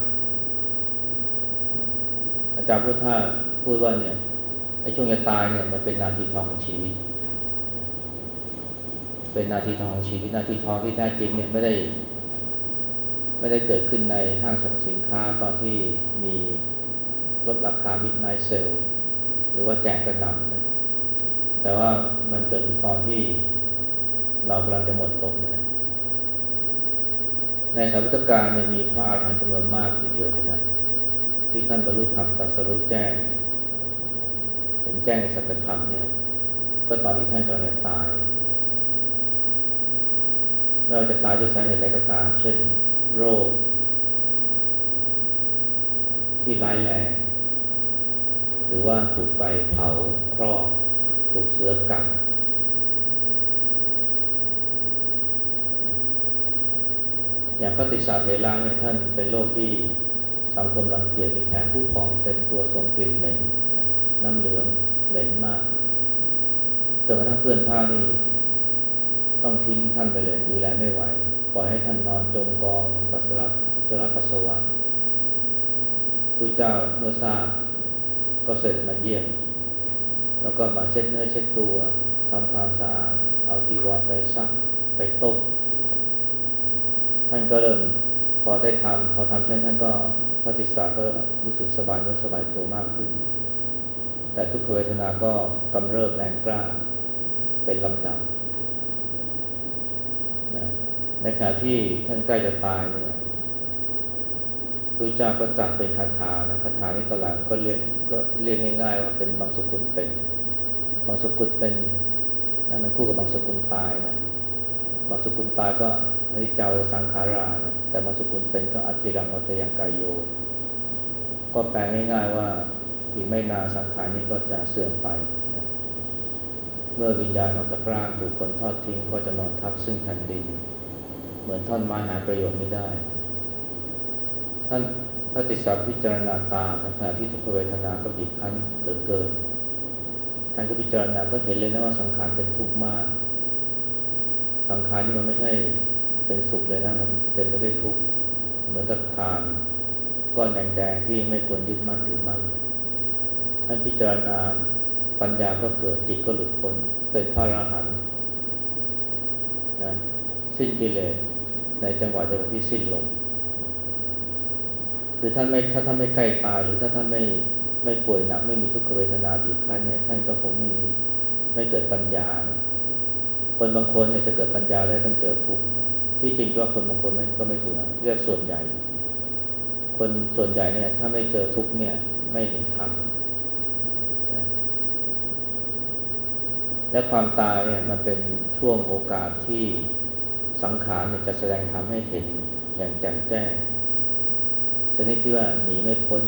อาจารย์พุทธาพูดว่าเนี่ยไอ้ช่วงจะตายเนี่ยมันเป็นนาทีทองของชีวิต เป็นนาทีทองของชีวิตนาทีทองที่แท้จริงเนี่ยไม่ได้ ไม่ได้เกิดขึ้นในห้างสรรพสินค้าตอนที่มีลดราคามิดไนท์เซลหรือว่าแจกกระหน่ำนะแต่ว่ามันเกิดขึ้นตอนที่เรากำลังจะหมดลมนะในสายพุทธการเนี่ยมีพระอาหารหันต์จำนวนมากทีเดียวเลยนะ ที่ท่านบรรลุธรรมตัสรู้แจ้งเป็นแจ้งสัจธรรมเนี่ยก็ตอนที่ท่านกำลังจะตายไม่ว่าจะตายด้วยสาเหตุใดก็ตาม เช่น โรค ที่ร้ายแรงหรือว่าถูกไฟเผาครอกถูกเสือกัดอย่างพระติสสาเถระเนี่ยท่านเป็นโรคที่ สังคมรังเกียจมีแผลผู้พองเป็นตัวส่งกลิ่นเหม็นน้ำเหลืองเหม็นมากจนกระทั่งเพื่อนผ้านี่ ต้องทิ้งท่านไปเลย ดูแลไม่ไหว ปล่อยให้ท่านนอนจมกองปัสสาวะจระปัสสาวะพระเจ้าเมื่อทราบก็เสร็จมาเยี่ยม แล้วก็มาเช็ดเนื้อเช็ดตัวทำความสะอาด เอาจีวรไปซักไปต้มท่านก็เริ่มพอได้ทำพอทำเช่นท่านก็ พระติสสาก็รู้สึกสบายเนื้อสบายตัวมากขึ้น แต่ทุกขเวทนาก็กำเริบแรงกล้าเป็นลำดับนะในขณะที่ท่านใกล้จะตายเนี่ยพระเจ้าก็จัดเป็นคาถานะคาถานี้ตอนหลังก็เรียกก็เรียกง่ายๆว่าเป็นบางสกุลเป็น บางสกุลเป็นนะมันคู่กับบางสกุลตายนะบางสกุลตายก็อนิจจาวสังขารานะ แต่บางสกุลเป็นก็อจิรังวัตยังกายโย ก็แปลง่ายๆว่าอีกไม่นานสังขารนี้ก็จะเสื่อมไปนะเมื่อวิญญาณของตะกร้างถูกคนทอดทิ้งก็จะนอนทับซึ่งแผ่นดิน เหมือนท่อนไม้หาประโยชน์ไม่ได้ ท่านพระติสสาพิจารณาตามในขณะที่ทุกขเวทนาก็บีบคั้นเหลือเกินท่านก็พิจารณาก็เห็นเลยนะว่าสังขารเป็นทุกข์มาก สังขารนี่มันไม่ใช่ เป็นสุขเลยนะมันเป็นไปด้วยทุกข์เหมือนกับทานก้อนแดงๆที่ไม่ควรยึดมั่นถือมั่นท่านพิจารณาปัญญาก็เกิดจิตก็หลุดพ้นเป็นพระอรหันต์นะสิ้นกิเลสในจังหวะเดียวกับที่สิ้นลมคือท่านไม่ถ้าท่านไม่ใกล้ตายหรือถ้าท่านไม่ไม่ป่วยหนัก ไม่มีทุกขเวทนาบีบคั้นเนี่ยท่านก็คงไม่มีไม่เกิดปัญญา คนบางคนเนี่ยจะเกิดปัญญาได้ต้องเจอทุกข์ ที่จริงก็ว่าคนบางคนไม่ก็ไม่ถูกนะเรียกส่วนใหญ่ คนส่วนใหญ่เนี่ย ถ้าไม่เจอทุกเนี่ย ไม่เห็นธรรมนะและความตายเนี่ยมันเป็นช่วงโอกาสที่สังขารเนี่ยจะแสดงธรรมให้เห็นอย่างแจ่มแจ้งชนิดที่ว่าหนีไม่พ้น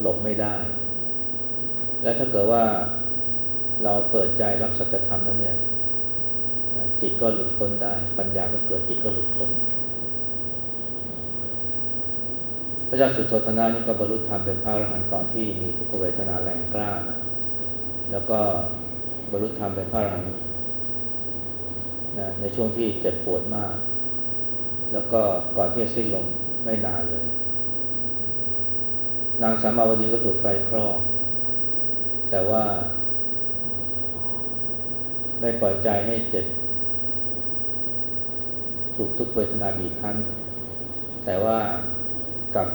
หลบไม่ได้ และถ้าเกิดว่าเราเปิดใจรับสัจธรรมแล้วเนี่ย จิตก็หลุดพ้นได้ ปัญญาก็เกิดจิตก็หลุดพ้น พระเจ้าสุโธธนะนี่ก็บรรลุธรรมเป็นพระอรหันต์ตอนที่มีทุกขเวทนาแรงกล้า แล้วก็บรรลุธรรมเป็นพระอรหันต์นะในช่วงที่เจ็บปวดมาก แล้วก็ก่อนที่จะสิ้นลมไม่นานเลย นางสามาวดีก็ถูกไฟคลอก แต่ว่า ไม่ปล่อยใจให้เจ็บ ถูกทุกเวทนาบีบคั้น แต่ว่ากับ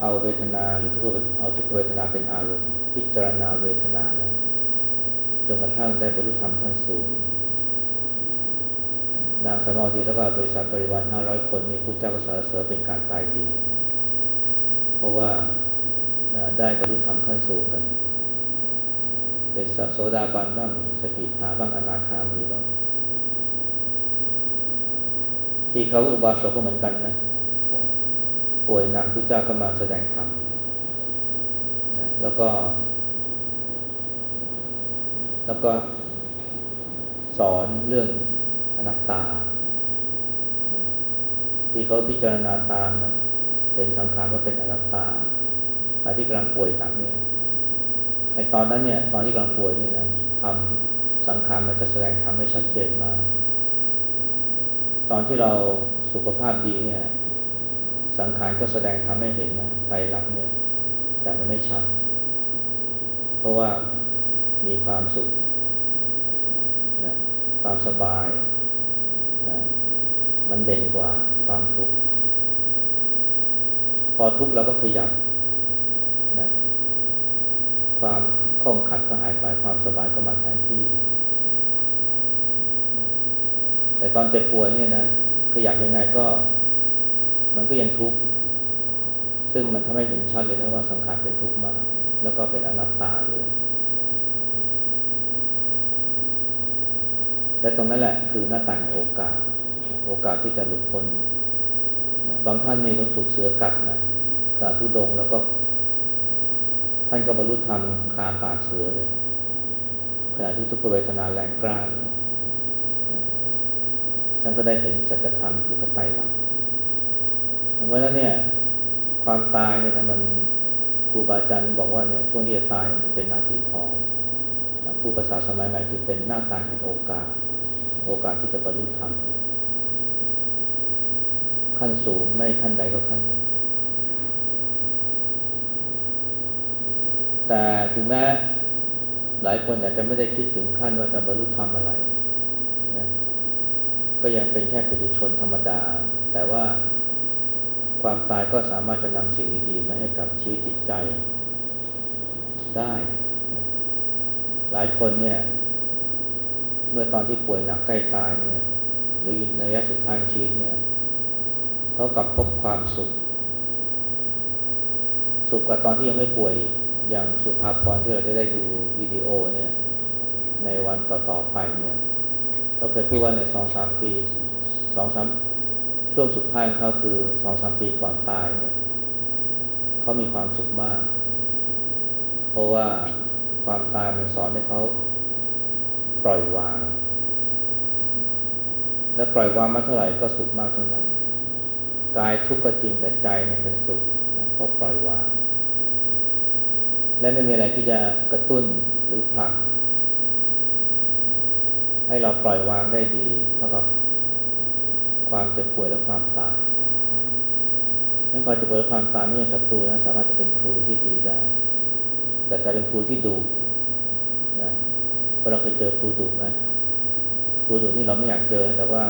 เอาเวทนาหรือทุกเอาทุกเวทนาเป็นอารมณ์ พิจารณาเวทนานั้นจนกระทั่งได้บรรลุธรรมขั้นสูง นางสมาดีแล้วก็บริษัทบริวารห้าร้อยคนนี่พุทธเจ้าก็สรรเสริญเป็นการตายดี เพราะว่าได้บรรลุธรรมขั้นสูงกัน เป็นโสดาบันบ้างสกิทาบ้างอนาคามีบ้าง ที่เขาอุบาสกก็เหมือนกันนะป่วยหนักพุทธเจ้าก็มาแสดงธรรมนะแล้วก็ แล้วก็สอนเรื่องอนัตตา ที่เขาพิจารณาตามนะเป็นสังขารว่าเป็นอนัตตาตอนที่กำลังป่วยตักเนี่ยไอตอนนั้นเนี่ย ตอนที่กำลังป่วยนี่นะทำสังขารมันจะแสดงทำให้ชัดเจนมาก ตอนที่เราสุขภาพดีเนี่ย สังขารก็แสดงทำให้เห็นนะไตรักเนี่ย แต่มันไม่ชัด เพราะว่ามีความสุขนะความสบายนะมันเด่นกว่าความทุกข์ พอทุกข์เราก็ขยับนะความข้องขัดก็หายไปความสบายก็มาแทนที่ แต่ตอนเจ็บป่วยเนี่ยนะขยับยังไงก็ มันก็ยังทุกข์ซึ่งมันทำให้เห็นชัดเลยนะว่าสังขารเป็นทุกข์มาก แล้วก็เป็นอนัตตาด้วยและตรงนั้นแหละคือหน้าต่างของโอกาส โอกาสที่จะหลุดพ้นบางท่านนี่ต้องถูกเสือกัดนะขณะทุดงแล้วก็ ท่านก็บรรลุธรรมคาปากเสือเลยขณะที่ทุกขเวทนาแรงกล้าเนี่ย ท่านก็ได้เห็นสัจธรรมคือพระไตรลักษณ์เพราะฉะนั้นเนี่ยความตายเนี่ยนะมันครูบาอาจารย์บอกว่าเนี่ยช่วงที่จะตายมันเป็นนาทีทองผู้ภาษาสมัยใหม่คือเป็นหน้าตาแห่งโอกาส โอกาสที่จะบรรลุธรรมขั้นสูงไม่ขั้นใดก็ขั้นหนึ่งแต่ถึงแม้หลายคนอาจจะไม่ได้คิดถึงขั้นว่าจะบรรลุธรรมอะไรนะ ก็ยังเป็นแค่ปุถุชนธรรมดา แต่ว่าความตายก็สามารถจะนำสิ่งดีๆมาให้กับชีวิตจิตใจได้ หลายคนเนี่ย เมื่อตอนที่ป่วยหนักใกล้ตายเนี่ย หรือในระยะสุดท้ายชีวิตเนี่ยเขากลับพบความสุข สุขกว่าตอนที่ยังไม่ป่วยอย่างสุภาพรที่เราจะได้ดูวิดีโอเนี่ย ในวันต่อๆไปเนี่ย เราเคยพูดว่าในสองสามปีสองสามช่วงสุดท้ายของเขาคือสองสามปีก่อนตายเนี่ยเขามีความสุขมาก เพราะว่าความตายมันสอนให้เขาปล่อยวาง และปล่อยวางมาเท่าไหร่ก็สุขมากเท่านั้นกายทุกข์ก็จริงแต่ใจเนี่ยเป็นสุขเพราะปล่อยวาง และไม่มีอะไรที่จะกระตุ้นหรือผลัก ให้เราปล่อยวางได้ดีเท่ากับความเจ็บป่วยและความตายนั้นความเจ็บป่วยและความตายไม่ใช่ศัตรูนะสามารถจะเป็นครูที่ดีได้ แต่กลายเป็นครูที่ดุนะเพราะเราเคยเจอครูดุไหมครูดุนี่เราไม่อยากเจอ แต่ว่า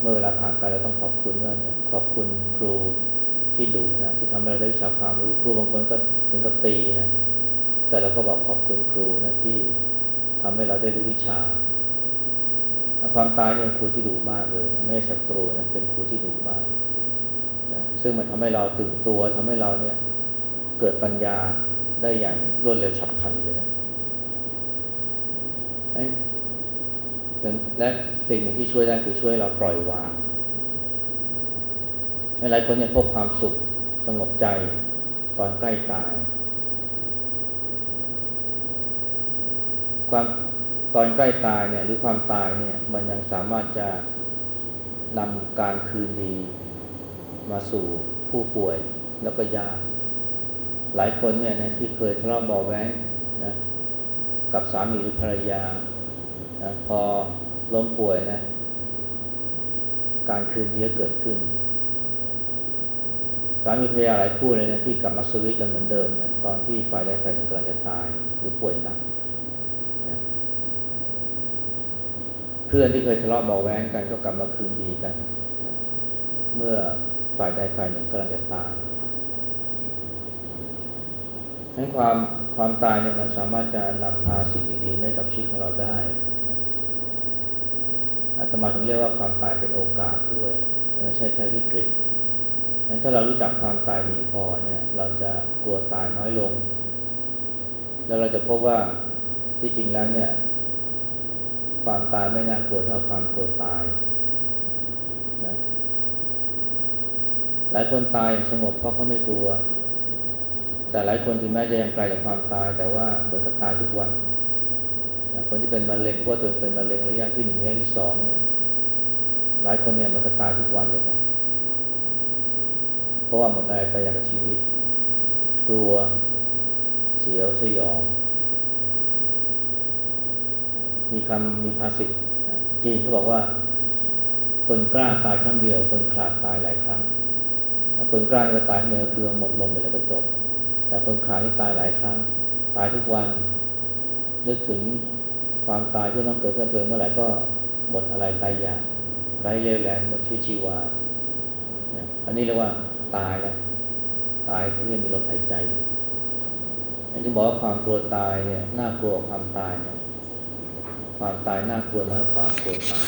เมื่อเวลาผ่านไปเราต้องขอบคุณว่าขอบคุณครูที่ดุนะที่ทำให้เราได้วิชาความรู้ครูบางคนก็ถึงกับตีนะแต่เราก็บอกขอบคุณครูนะที่ทำให้เราได้รู้วิชา ความตายเนี่ยเป็นครูที่ดุมากเลย ไม่ใช่ศัตรูนะเป็นครูที่ดุมากนะซึ่งมันทำให้เราตื่นตัวทำให้เราเนี่ยเกิดปัญญาได้อย่างรวดเร็วฉับพลันเลยนะและสิ่งหนึ่งที่ช่วยได้คือช่วยเราปล่อยวางหลายคนเนี่ยพบความสุขสงบใจตอนใกล้ตาย ความ ตอนใกล้ตายเนี่ยหรือความตายเนี่ยมันยังสามารถจะนำการคืนดีมาสู่ผู้ป่วยแล้วก็ญาติหลายคนเนี่ยนะที่เคยทะเลาะเบาแว้งนะกับสามีหรือภรรยานะพอล้มป่วยนะ การคืนดีก็เกิดขึ้น สามีภรรยาหลายคู่เลยนะที่กลับมาสวิตกันเหมือนเดิมเนี่ยตอนที่ฝ่ายใดฝ่ายหนึ่งกำลังจะตายหรือป่วยหนักนะ เพื่อนที่เคยทะเลาะเบาแว้งกันก็กลับมาคืนดีกัน เมื่อฝ่ายใดฝ่ายหนึ่งกำลังจะตายทั้นความความตายเนี่ยมันสามารถจะนำพาสิ่งดีๆให้กับชีวิตของเราได้อาตมาถึงเรียกว่าความตายเป็นโอกาสด้วยไม่ใช่แค่วิกฤตงั้นถ้าเรารู้จักความตายดีพอเนี่ย เราจะกลัวตายน้อยลง แล้วเราจะพบว่าที่จริงแล้วเนี่ย ความตายไม่น่ากลัวเท่าความกลัวตายนะหลายคนตายอย่างสงบเพราะเขาไม่กลัว แต่หลายคนถึงแม้จะยังไกลจากความตาย แต่ว่าเหมือนกับตายทุกวันคนที่เป็นมะเร็งพราะตัวเป็นมะเร็งระยะที่หนึ่งระยะที่สองเนี่ย หลายคนเนี่ยมันก็ตายทุกวันเลยนะเพราะว่าหมดอะไรไปอยากชีวิต กลัว เสียวสยอง มีคำมีภาษิตจีนเขาบอกว่า คนกล้าตายครั้งเดียว คนขาดตายหลายครั้งคนกล้าก็ตายเมื่อคือหมดลมไปแล้วก็จบ แต่คนขาดนี่ตายหลายครั้ง ตายทุกวันนึกถึงความตายที่ต้องเกิดขึ้นตัวเมื่อไหร่ก็หมดอะไรไปอย่างไร้เรี่ยวแรงหมดชีวิตชีวาอันนี้เรียกว่าตายแล้ว ตายเพราะยังมีลมหายใจอยู่อันที่บอกว่าความกลัวตายเนี่ยน่ากลัวความตายเนี่ย ความตายน่ากลัวมากความกลัวตาย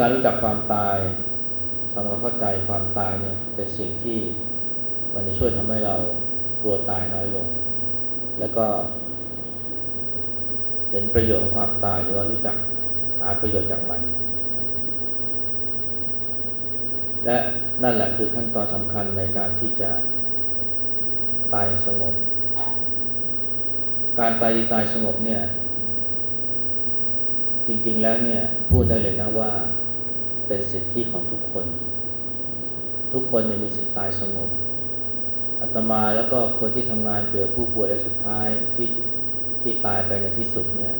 การรู้จักความตายทำความเข้าใจความตายเนี่ยเป็นสิ่งที่มันจะช่วยทำให้เรากลัวตายน้อยลง แล้วก็เห็นประโยชน์ของความตายหรือว่ารู้จักหาประโยชน์จากมัน และนั่นแหละคือขั้นตอนสำคัญในการที่จะตายสงบ การตายตายสงบเนี่ย จริงๆแล้วเนี่ยพูดได้เลยนะว่าเป็นสิทธิของทุกคน ทุกคนเนี่ยมีสิทธิตายสงบอาตมาแล้วก็คนที่ทำงานเกี่ยวกับผู้ป่วยและสุดท้ายที่ที่ตายไปในที่สุดเนี่ย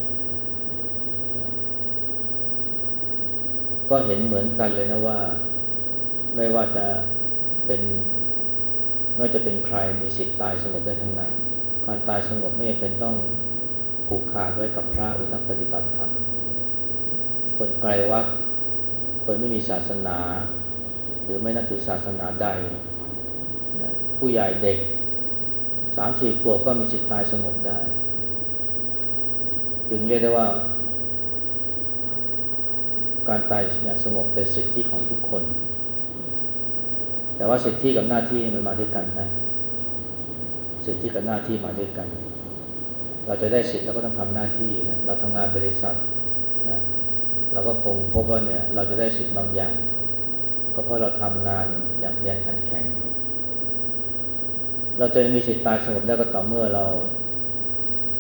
ก็เห็นเหมือนกันเลยนะว่า ไม่ว่าจะเป็นไม่ว่าจะเป็นใครมีสิทธิ์ตายสงบได้ทั้งนั้นการตายสงบไม่จำเป็นต้องผูกขาดไว้กับพระหรือนักปฏิบัติธรรมคนไกลวัดคนไม่มีศาสนา หรือไม่นับถือศาสนาใดนะผู้ใหญ่เด็กสามสี่ขวบก็มีสิทธิ์ตายสงบได้ จึงเรียกได้ว่า การตายอย่างสงบเป็นสิทธิของทุกคน แต่ว่าสิทธิกับหน้าที่มันมาด้วยกันนะสิทธิกับหน้าที่มาด้วยกัน เราจะได้สิทธิเราก็ต้องทำหน้าที่นะเราทำงานบริษัทนะเราก็คงพบว่าเนี่ยเราจะได้สิทธิบางอย่าง ก็เพราะเราทำงานอย่างขยันขันแข็ง เราจะมีสิทธิตายสงบได้ก็ต่อเมื่อเรา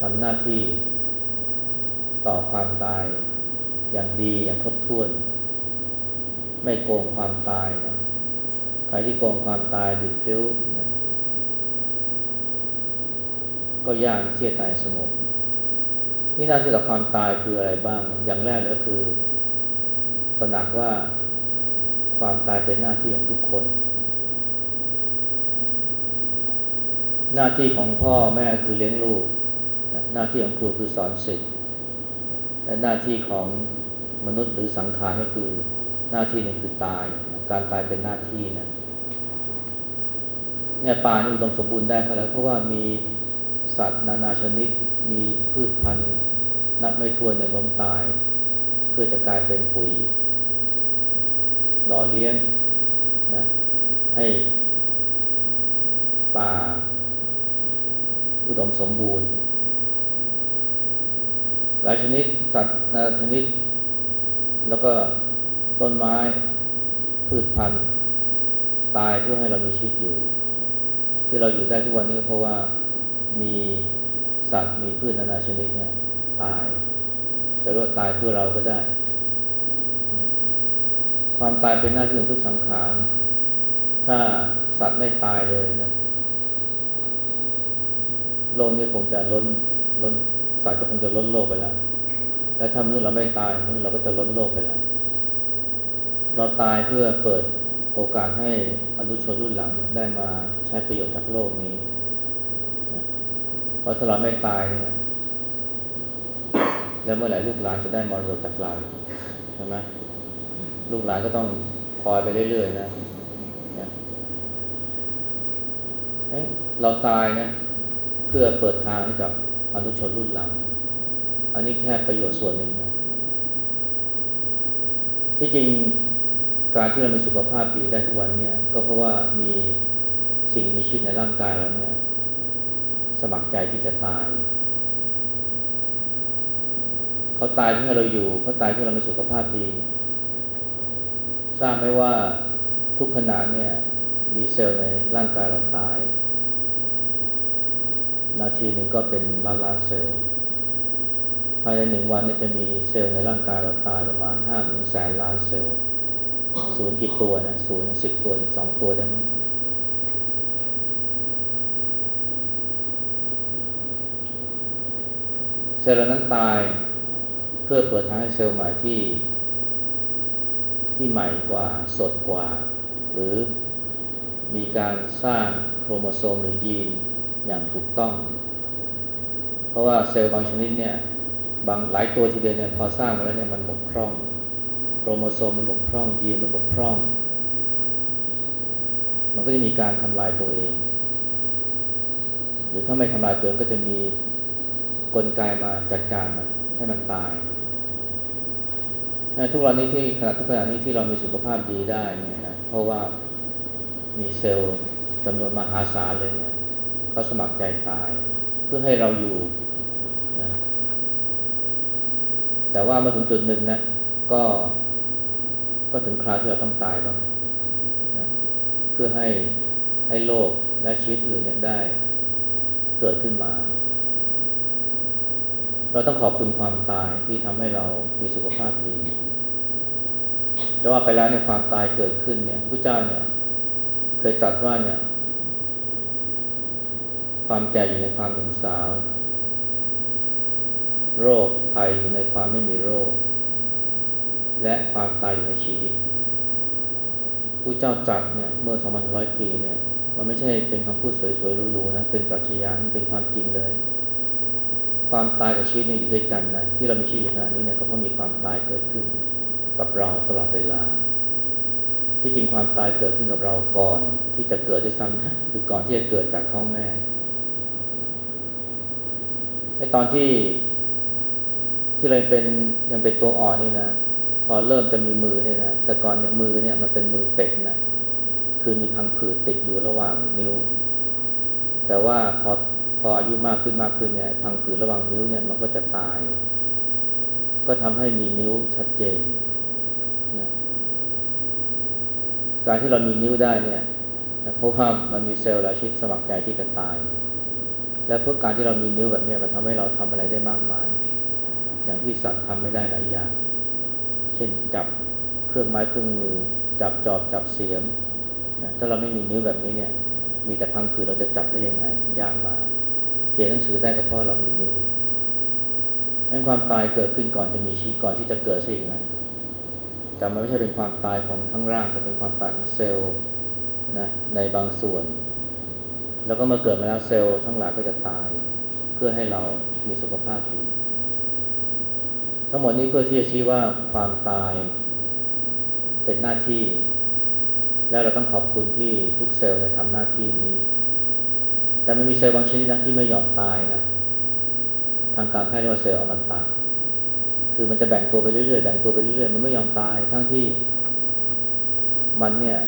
ทำหน้าที่ต่อความตายอย่างดีอย่างครบถ้วน ไม่โกงความตายนะ ใครที่โกงความตายบิดพริ้วนะก็ยากที่จะตายสงบนี่น่าจะกับความตายคืออะไรบ้าง อย่างแรกเลยก็คือตระหนักว่าความตายเป็นหน้าที่ของทุกคน หน้าที่ของพ่อแม่คือเลี้ยงลูก หน้าที่ของครูคือสอนศิษย์และหน้าที่ของมนุษย์หรือสังขารก็คือหน้าที่หนึ่งคือตาย การตายเป็นหน้าที่นะ เนี่ยป่านี่อุดมสมบูรณ์ได้เพราะอะไรเพราะว่ามีสัตว์นานาชนิด มีพืชพันธุ์นับไม่ถ้วนเนี่ยล้มตาย เพื่อจะกลายเป็นปุ๋ย หล่อเลี้ยงนะให้ป่า อุดมสมบูรณ์ หลายชนิดสัตว์นานาชนิด แล้วก็ต้นไม้พืชพันธุ์ ตายเพื่อให้เรามีชีวิตอยู่ ที่เราอยู่ได้ทุกวันนี้เพราะว่ามีสัตว์มีพืชนานาชนิดเนี่ยตายจะรียกว่าตายเพื่อเราก็ได้ ความตายเป็นหน้าที่ของทุกสังขาร ถ้าสัตว์ไม่ตายเลยนะโลกนี้คงจะล้นล้นสัตว์ก็คงจะล้นโลกไปแล้ว และถ้ามนุษย์เราไม่ตายมนุษย์เราก็จะล้นโลกไปแล้ว เราตายเพื่อเปิด โอกาสให้อนุชนรุ่นหลังได้มาใช้ประโยชน์จากโลกนี้นะเพราะถ้าเราไม่ตายเนี่ยแล้วเมื่อไหร่ลูกหลานจะได้มรดกจากเราใช่ไหมลูกหลานก็ต้องคอยไปเรื่อยๆนะนะเอ๊ะเราตายนะ เพื่อเปิดทางให้กับอนุชนรุ่นหลัง อันนี้แค่ประโยชน์ส่วนหนึ่งนะที่จริง การที่เรามีสุขภาพดีได้ทุกวันเนี่ย ก็เพราะว่ามีสิ่งมีชีวิตในร่างกายเราเนี่ยสมัครใจที่จะตาย เขาตายเพื่อเราอยู่ เขาตายเพื่อเรามีสุขภาพดี ทราบไหมว่าทุกขณะเนี่ย มีเซลล์ในร่างกายเราตาย นาทีหนึ่งก็เป็นล้านล้านเซลล์ภายในหนึ่งวันเนี่ยจะมีเซลล์ในร่างกายเราตายประมาณห้าหมื่นแสนล้านเซลล์ ศูนย์กี่ตัวนะศูนย์สิบตัวสองตัวได้มั้งเซลล์นั้นตายเพื่อเปิดทางให้เซลล์ใหม่ที่ ที่ใหม่กว่าสดกว่า หรือมีการสร้างโครโมโซมหรือยีนอย่างถูกต้อง เพราะว่าเซลล์บางชนิดเนี่ยบางหลายตัวทีเดียวเนี่ยพอสร้างมาแล้วเนี่ยมันบกพร่อง โครโมโซมมันบกพร่องยีนมันบกพร่อง มันก็จะมีการทำลายตัวเอง หรือถ้าไม่ทำลายตัวเองก็จะมีกลไกมาจัดการมันให้มันตายทุกวันนี้ที่ขณะทุกขณะนี้ที่เรามีสุขภาพดีได้เนี่ยนะเพราะว่ามีเซลล์จำนวนมหาศาลเลยเนี่ยเขาสมัครใจตาย เพื่อให้เราอยู่นะแต่ว่ามาถึงจุดหนึ่งนะก็ ก็ถึงคราวที่เราต้องตายบ้างนะเพื่อให้ให้โลกและชีวิตอื่นเนี่ยได้เกิดขึ้นมา เราต้องขอบคุณความตายที่ทำให้เรามีสุขภาพดีจะว่าไปแล้วเนี่ยความตายเกิดขึ้นเนี่ยพระเจ้าเนี่ย เคยตรัสว่าเนี่ย ความแก่อยู่ในความหนุ่มสาว โรคภัยอยู่ในความไม่มีโรค และความตายอยู่ในชีวิตผู้เจ้าจัดเนี่ยเมื่อ 2,100 ปีเนี่ยมันไม่ใช่เป็นคำพูดสวยๆหรูๆนะเป็นปรัชญาเป็นความจริงเลย ความตายกับชีวิตเนี่ยอยู่ด้วยกันนะที่เรามีชีวิตขนาดนี้เนี่ยก็เพราะมีความตายเกิดขึ้นกับเราตลอดเวลา ที่จริงความตายเกิดขึ้นกับเราก่อนที่จะเกิดด้วยซ้ำนะคือก่อนที่จะเกิดจากท้องแม่ไอตอนที่ที่เราเป็นยังเป็นตัวอ่อนนี่นะ อเริ่มจะมีมือเนี่ยนะแต่ก่อนเนี่ยมือเนี่ยมันเป็นมือเป็ดนะคือมีพังผืดติดอยู่ระหว่างนิ้ว แต่ว่าพอพออายุมากขึ้นมากขึ้นเนี่ยพังผืดระหว่างนิ้วเนี่ยมันก็จะตาย ก็ทำให้มีนิ้วชัดเจนนะการที่เรามีนิ้วได้เนี่ยนะเพราะว่ามันมีเซลล์หลายชนิดสมัครใจที่จะตาย และเพื่อการที่เรามีนิ้วแบบนี้มันทำให้เราทำอะไรได้มากมาย อย่างที่สัตว์ทำไม่ได้หลายอย่าง ช่นจับเครื่องไม้เครื่องมือ จับจอบจับเสียมนะถ้าเราไม่มีนิ้วแบบนี้เนี่ย มีแต่พังผืดเราจะจับได้ยังไง ยากมาก เขียนหนังสือได้ก็เพราะเรามีนิ้วนั้นความตายเกิดขึ้นก่อนจะมีชีวิตก่อนที่จะเกิดสิ่งนั้นแต่มันไม่ใช่เป็นความตายของทั้งร่างแต่เป็นความตายของเซลล์นะในบางส่วน แล้วก็มื่อเกิดมาแล้วเซลล์ทั้งหลายก็จะตาย เพื่อให้เรามีสุขภาพดี ทั้งหมดนี้เพื่อที่จะชี้ว่าความตายเป็นหน้าที่ แล้วเราต้องขอบคุณที่ทุกเซลล์ได้ทำหน้าที่นี้ แต่มันมีเซลล์บางชนิดนะที่ไม่ยอมตายนะ ทางการแพทย์เรียกว่าเซลล์อมันตะคือมันจะแบ่งตัวไปเรื่อยๆแบ่งตัวไปเรื่อยๆมันไม่ยอมตายทั้งที่มันเนี่ย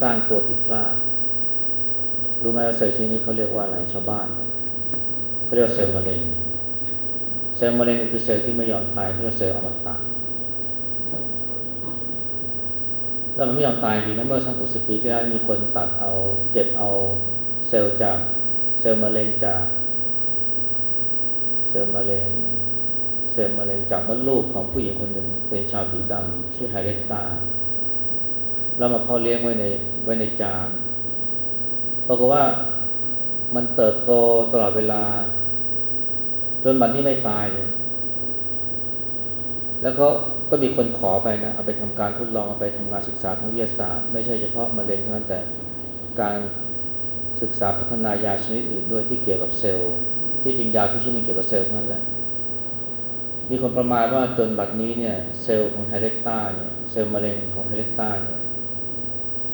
สร้างตัวผิดพลาดรู้ไหมว่าเซลล์ชนิดนี้เขาเรียกว่าอะไรชาวบ้านเขาเรียกว่าเซลล์มะเร็ง เซลล์มะเร็งคือเซลล์ที่ไม่ยอมตายเขาเรียกเซลล์อมตะแล้วมันไม่ยอมตายจริงนะเมื่อสักหกสิบปีที่แล้วมีคนตัดเอาเก็บเอาเซลล์จากเซลล์มะเร็งจากเซลล์มะเร็งเซลล์มะเร็งจากมดลูกของผู้หญิงคนหนึ่งเป็นชาวผิวดำชื่อไฮเรตตาแล้วมาเพาะเลี้ยงไว้ในไว้ในจานปรากฏว่ามันเติบโตตลอดเวลา จนบัดนนี้ไม่ตายเลย แล้วก็ก็มีคนขอไปนะ เอาไปทำการทดลอง เอาไปทำงานศึกษาทางวิทยาศาสตร์ ไม่ใช่เฉพาะมะเร็งเท่านั้นแต่การศึกษาพัฒนายาชนิดอื่นด้วยที่เกี่ยวกับเซลล์ ที่จริงยาทุกชนิดเกี่ยวกับเซลล์ทั้งนั้นแหละ มีคนประมาณว่าจนบัดนี้เนี่ยเซลล์ของไฮเรตตาเนี่ยเซลล์มะเร็งของไฮเรตตาเนี่ย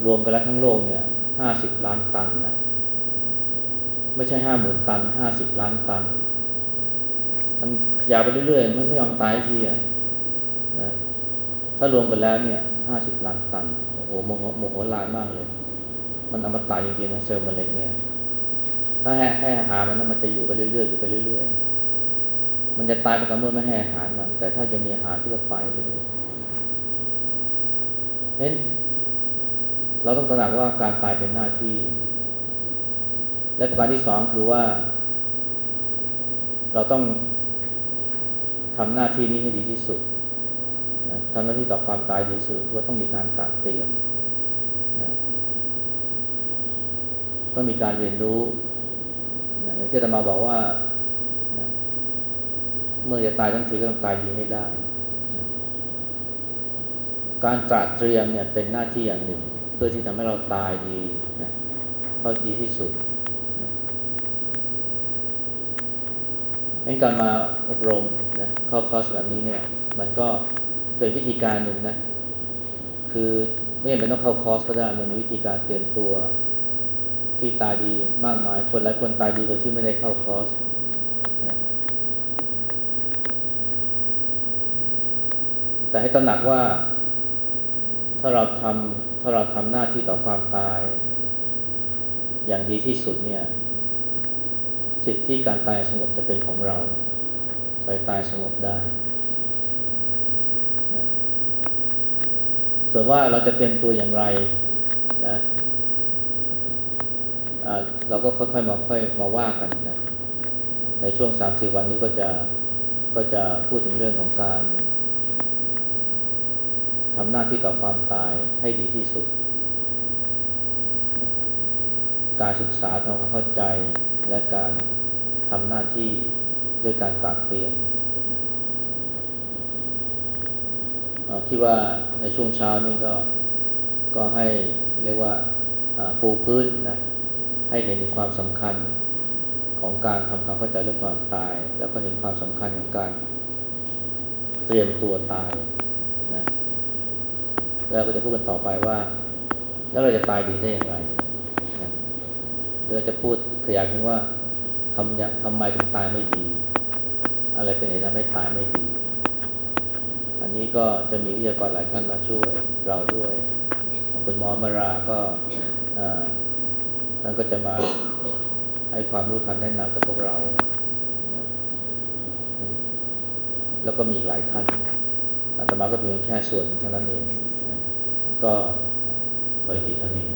รวมกันแล้วทั้งโลกเนี่ยห้าสิบล้านตันนะ ไม่ใช่ห้าหมื่นตันห้าสิบล้านตัน มันขยายไปเรื่อยๆมันไม่ยอมตายทีอะนะถ้ารวมกันแล้วเนี่ยห้าสิบล้านตันโอ้โหโมโหโมโหลายมากเลย มันอมตะจริงๆนะเซลล์มะเร็งเนี่ยถ้าให้ให้อาหารมันนะมันจะอยู่ไปเรื่อยๆอยู่ไปเรื่อยๆมันจะตายไปกับเมื่อไม่ให้อาหารมัน แต่ถ้ายังมีอาหารที่จะไปเรื่อยๆเห็นเราต้องตระหนักว่าการตายเป็นหน้าที่ และประการที่สองคือว่า เราต้อง ทำหน้าที่นี้ให้ดีที่สุดนะทำหน้าที่ต่อความตายดีที่สุดว่าต้องมีการตัดเตรียมนะต้องมีการเรียนรู้นะอย่างที่อาตมาบอกว่านะเมื่อจะตายทั้งทีก็ต้องตายดีให้ได้นะการจัดเตรียมเนี่ยเป็นหน้าที่อย่างหนึ่ง เพื่อที่ทำให้เราตายดีนะเท่าดีที่สุด งั้นการมาอบรมนะเข้าคอร์สแบบนี้เนี่ย มันก็เป็นวิธีการหนึ่งนะ คือไม่จำเป็นต้องเข้าคอร์สก็ได้มันมีวิธีการเตรียมตัวที่ตายดีมากมาย คนหลายคนตายดีโดยที่ไม่ได้เข้าคอร์สนะแต่ให้ตระหนักว่า ถ้าเราทำถ้าเราทำหน้าที่ต่อความตาย อย่างดีที่สุดเนี่ย สิทธิที่การตายสงบจะเป็นของเรา ไปตายสงบได้นะส่วนว่าเราจะเตรียมตัวอย่างไรนะเราก็ค่อยๆมาค่อยมาว่ากันนะในช่วงสามสี่วันนี้ก็จะก็จะพูดถึงเรื่องของการทำหน้าที่ต่อความตายให้ดีที่สุด การศึกษาทำความเข้าใจและการ ทำหน้าที่ด้วยการตักเตือนเอ่อคิดว่าในช่วงเช้านี้ก็ก็ให้เรียกว่าปูพื้นนะให้เห็นความสำคัญของการทำความเข้าใจเรื่องความตาย แล้วก็เห็นความสำคัญของการเตรียมตัวตายนะแล้วก็จะพูดกันต่อไปว่า แล้วเราจะตายดีได้อย่างไรนะเราจะพูดขยายถึงว่า ทำยังทำไมถึงตายไม่ดี อะไรเป็นเหตุทำให้ตายไม่ดี อันนี้ก็จะมีวิทยากรหลายท่านมาช่วยเราด้วย คุณหมอมาราก็ท่านก็จะมาให้ความรู้คำแนะนำกับพวกเรา แล้วก็มีหลายท่านอาตมาก็เป็นแค่ส่วนเท่านั้นเอง ก็ขออีกทีเท่านี้